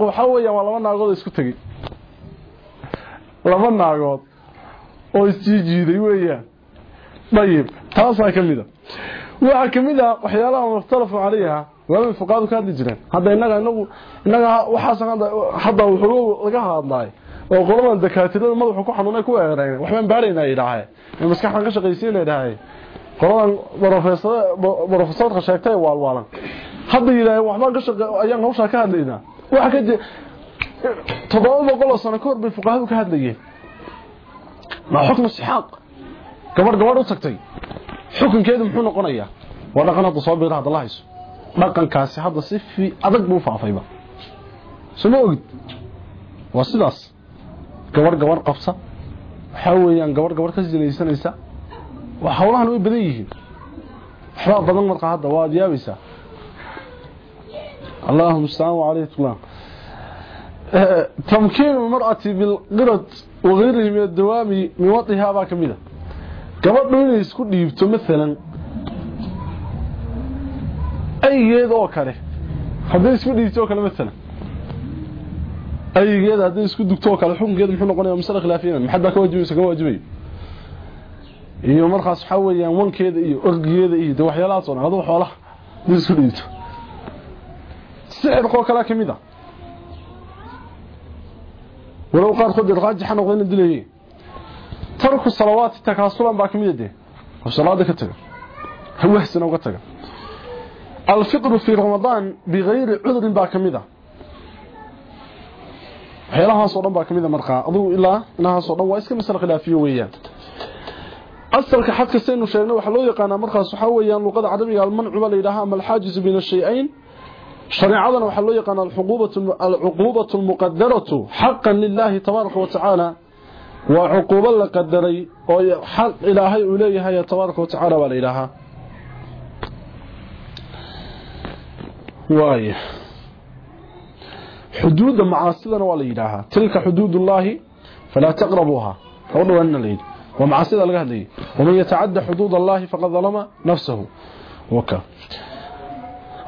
[SPEAKER 1] waxa weeyaan waa laba naagood oo isku tagay laba naagood oo isii jiiday weeyaan. Dayib taasaa ka mid a waxaa ka mid ah waxyaalaha mukhtalafu calayha waa fuqaadu ka hadli jireen. Hadda inaga inagu inaga waxaasan hadda wuxuu laga hadlaay oo qoladan dakaatirada madaxu ku xanuunay ku weerareen waxbaan baaraynaa yidhaahay maskaxdan ka shaqaysiinay yidhaahay qoladan brofesorka sheegtay waalwaalan hadda yidhaahay waxbaan ka shaqe ayaan hawshaa ka hadlaynaa waxa ka toddoba boqol sano ka hor bay fuqahadu ka hadlayeen. Ma xukmu sixaaq gabadh gabadh u tagtay xukunkeedu muxuu noqonayaa waa dhaqan hadda soo biira hadda hayso. Dhaqankaasi hadda si fi adag buu faafayba. Suma waa sidaas. Gabarh gabarh qabta waxaa weeyaan gabarh gabarh ka sinaysanaysa waa hawlahan way badan yihiin. Waxbaa badan markaa hadda waa ad yaabaysaa allahuma astaan wacalaykum tamkiinu mar'ati bilqirad wagayrihi min adawaami min wadihaa baa gabadhu inay isku dhiibto maalan aygeed oo kale. Hadday isku dhiibto kale maalan aygeed hadday isku dugto kale xukunkeedu muxuu noqonaya masala khilaafiyan maxad baa ka waajibaysa ka waajibayo iyo markaas waxaa wankeeda iyo orgigeeda iyo waxyaalahaas oo dhan aduu isku dhiibto. Sixirkoo kalea ka mid a walow qaarkood raajixa noqda ترك الصلوات تكاسلا باكميده وصلاه كتير. هو أحسن أو كتغ الفطر في رمضان بغير عذر باكميده هيلها صدن باكميده مرقه ادو إلا انها صدن واسك مسل خلافيه ويان اصلك حق سينو شيغنا وحلو يقانا مرقه سوا ويان لغه عربيه المنع ولا يداها ملحاجز بين الشيئين. شريعتنا وحلو يقان الحقوبة العقوبة المقدرة حقا لله تبارك وتعالى. وعقوبة لقدري حق إلهي إليها تبارك وتعالى والإلهة واي. حدود معاصدنا والإلهة تلك حدود الله فلا تقربوها. قولوا أن الإله ومعاصد الغهلي ومن يتعدى حدود الله فقد ظلم نفسه. وكا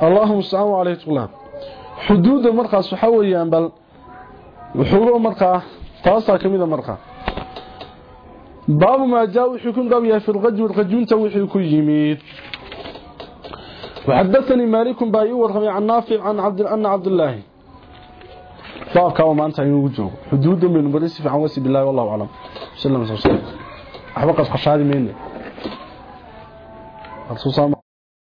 [SPEAKER 1] اللهم السلام عليه وسلم حدود المرقى سحويا بل؟ وحوله المرقى تواصل كميدا مرقى. باب ما جاء وحكم يا في الغجم الغجم توحي يميت وحدثني مالك بايو ورغم عن نافع عن عبد الأن عبد الله. فاق كوام أنت عن وجوه حدود من مرس في عواسي بالله والله أعلم. سلام سلام سلام أحبقى القشاري مني.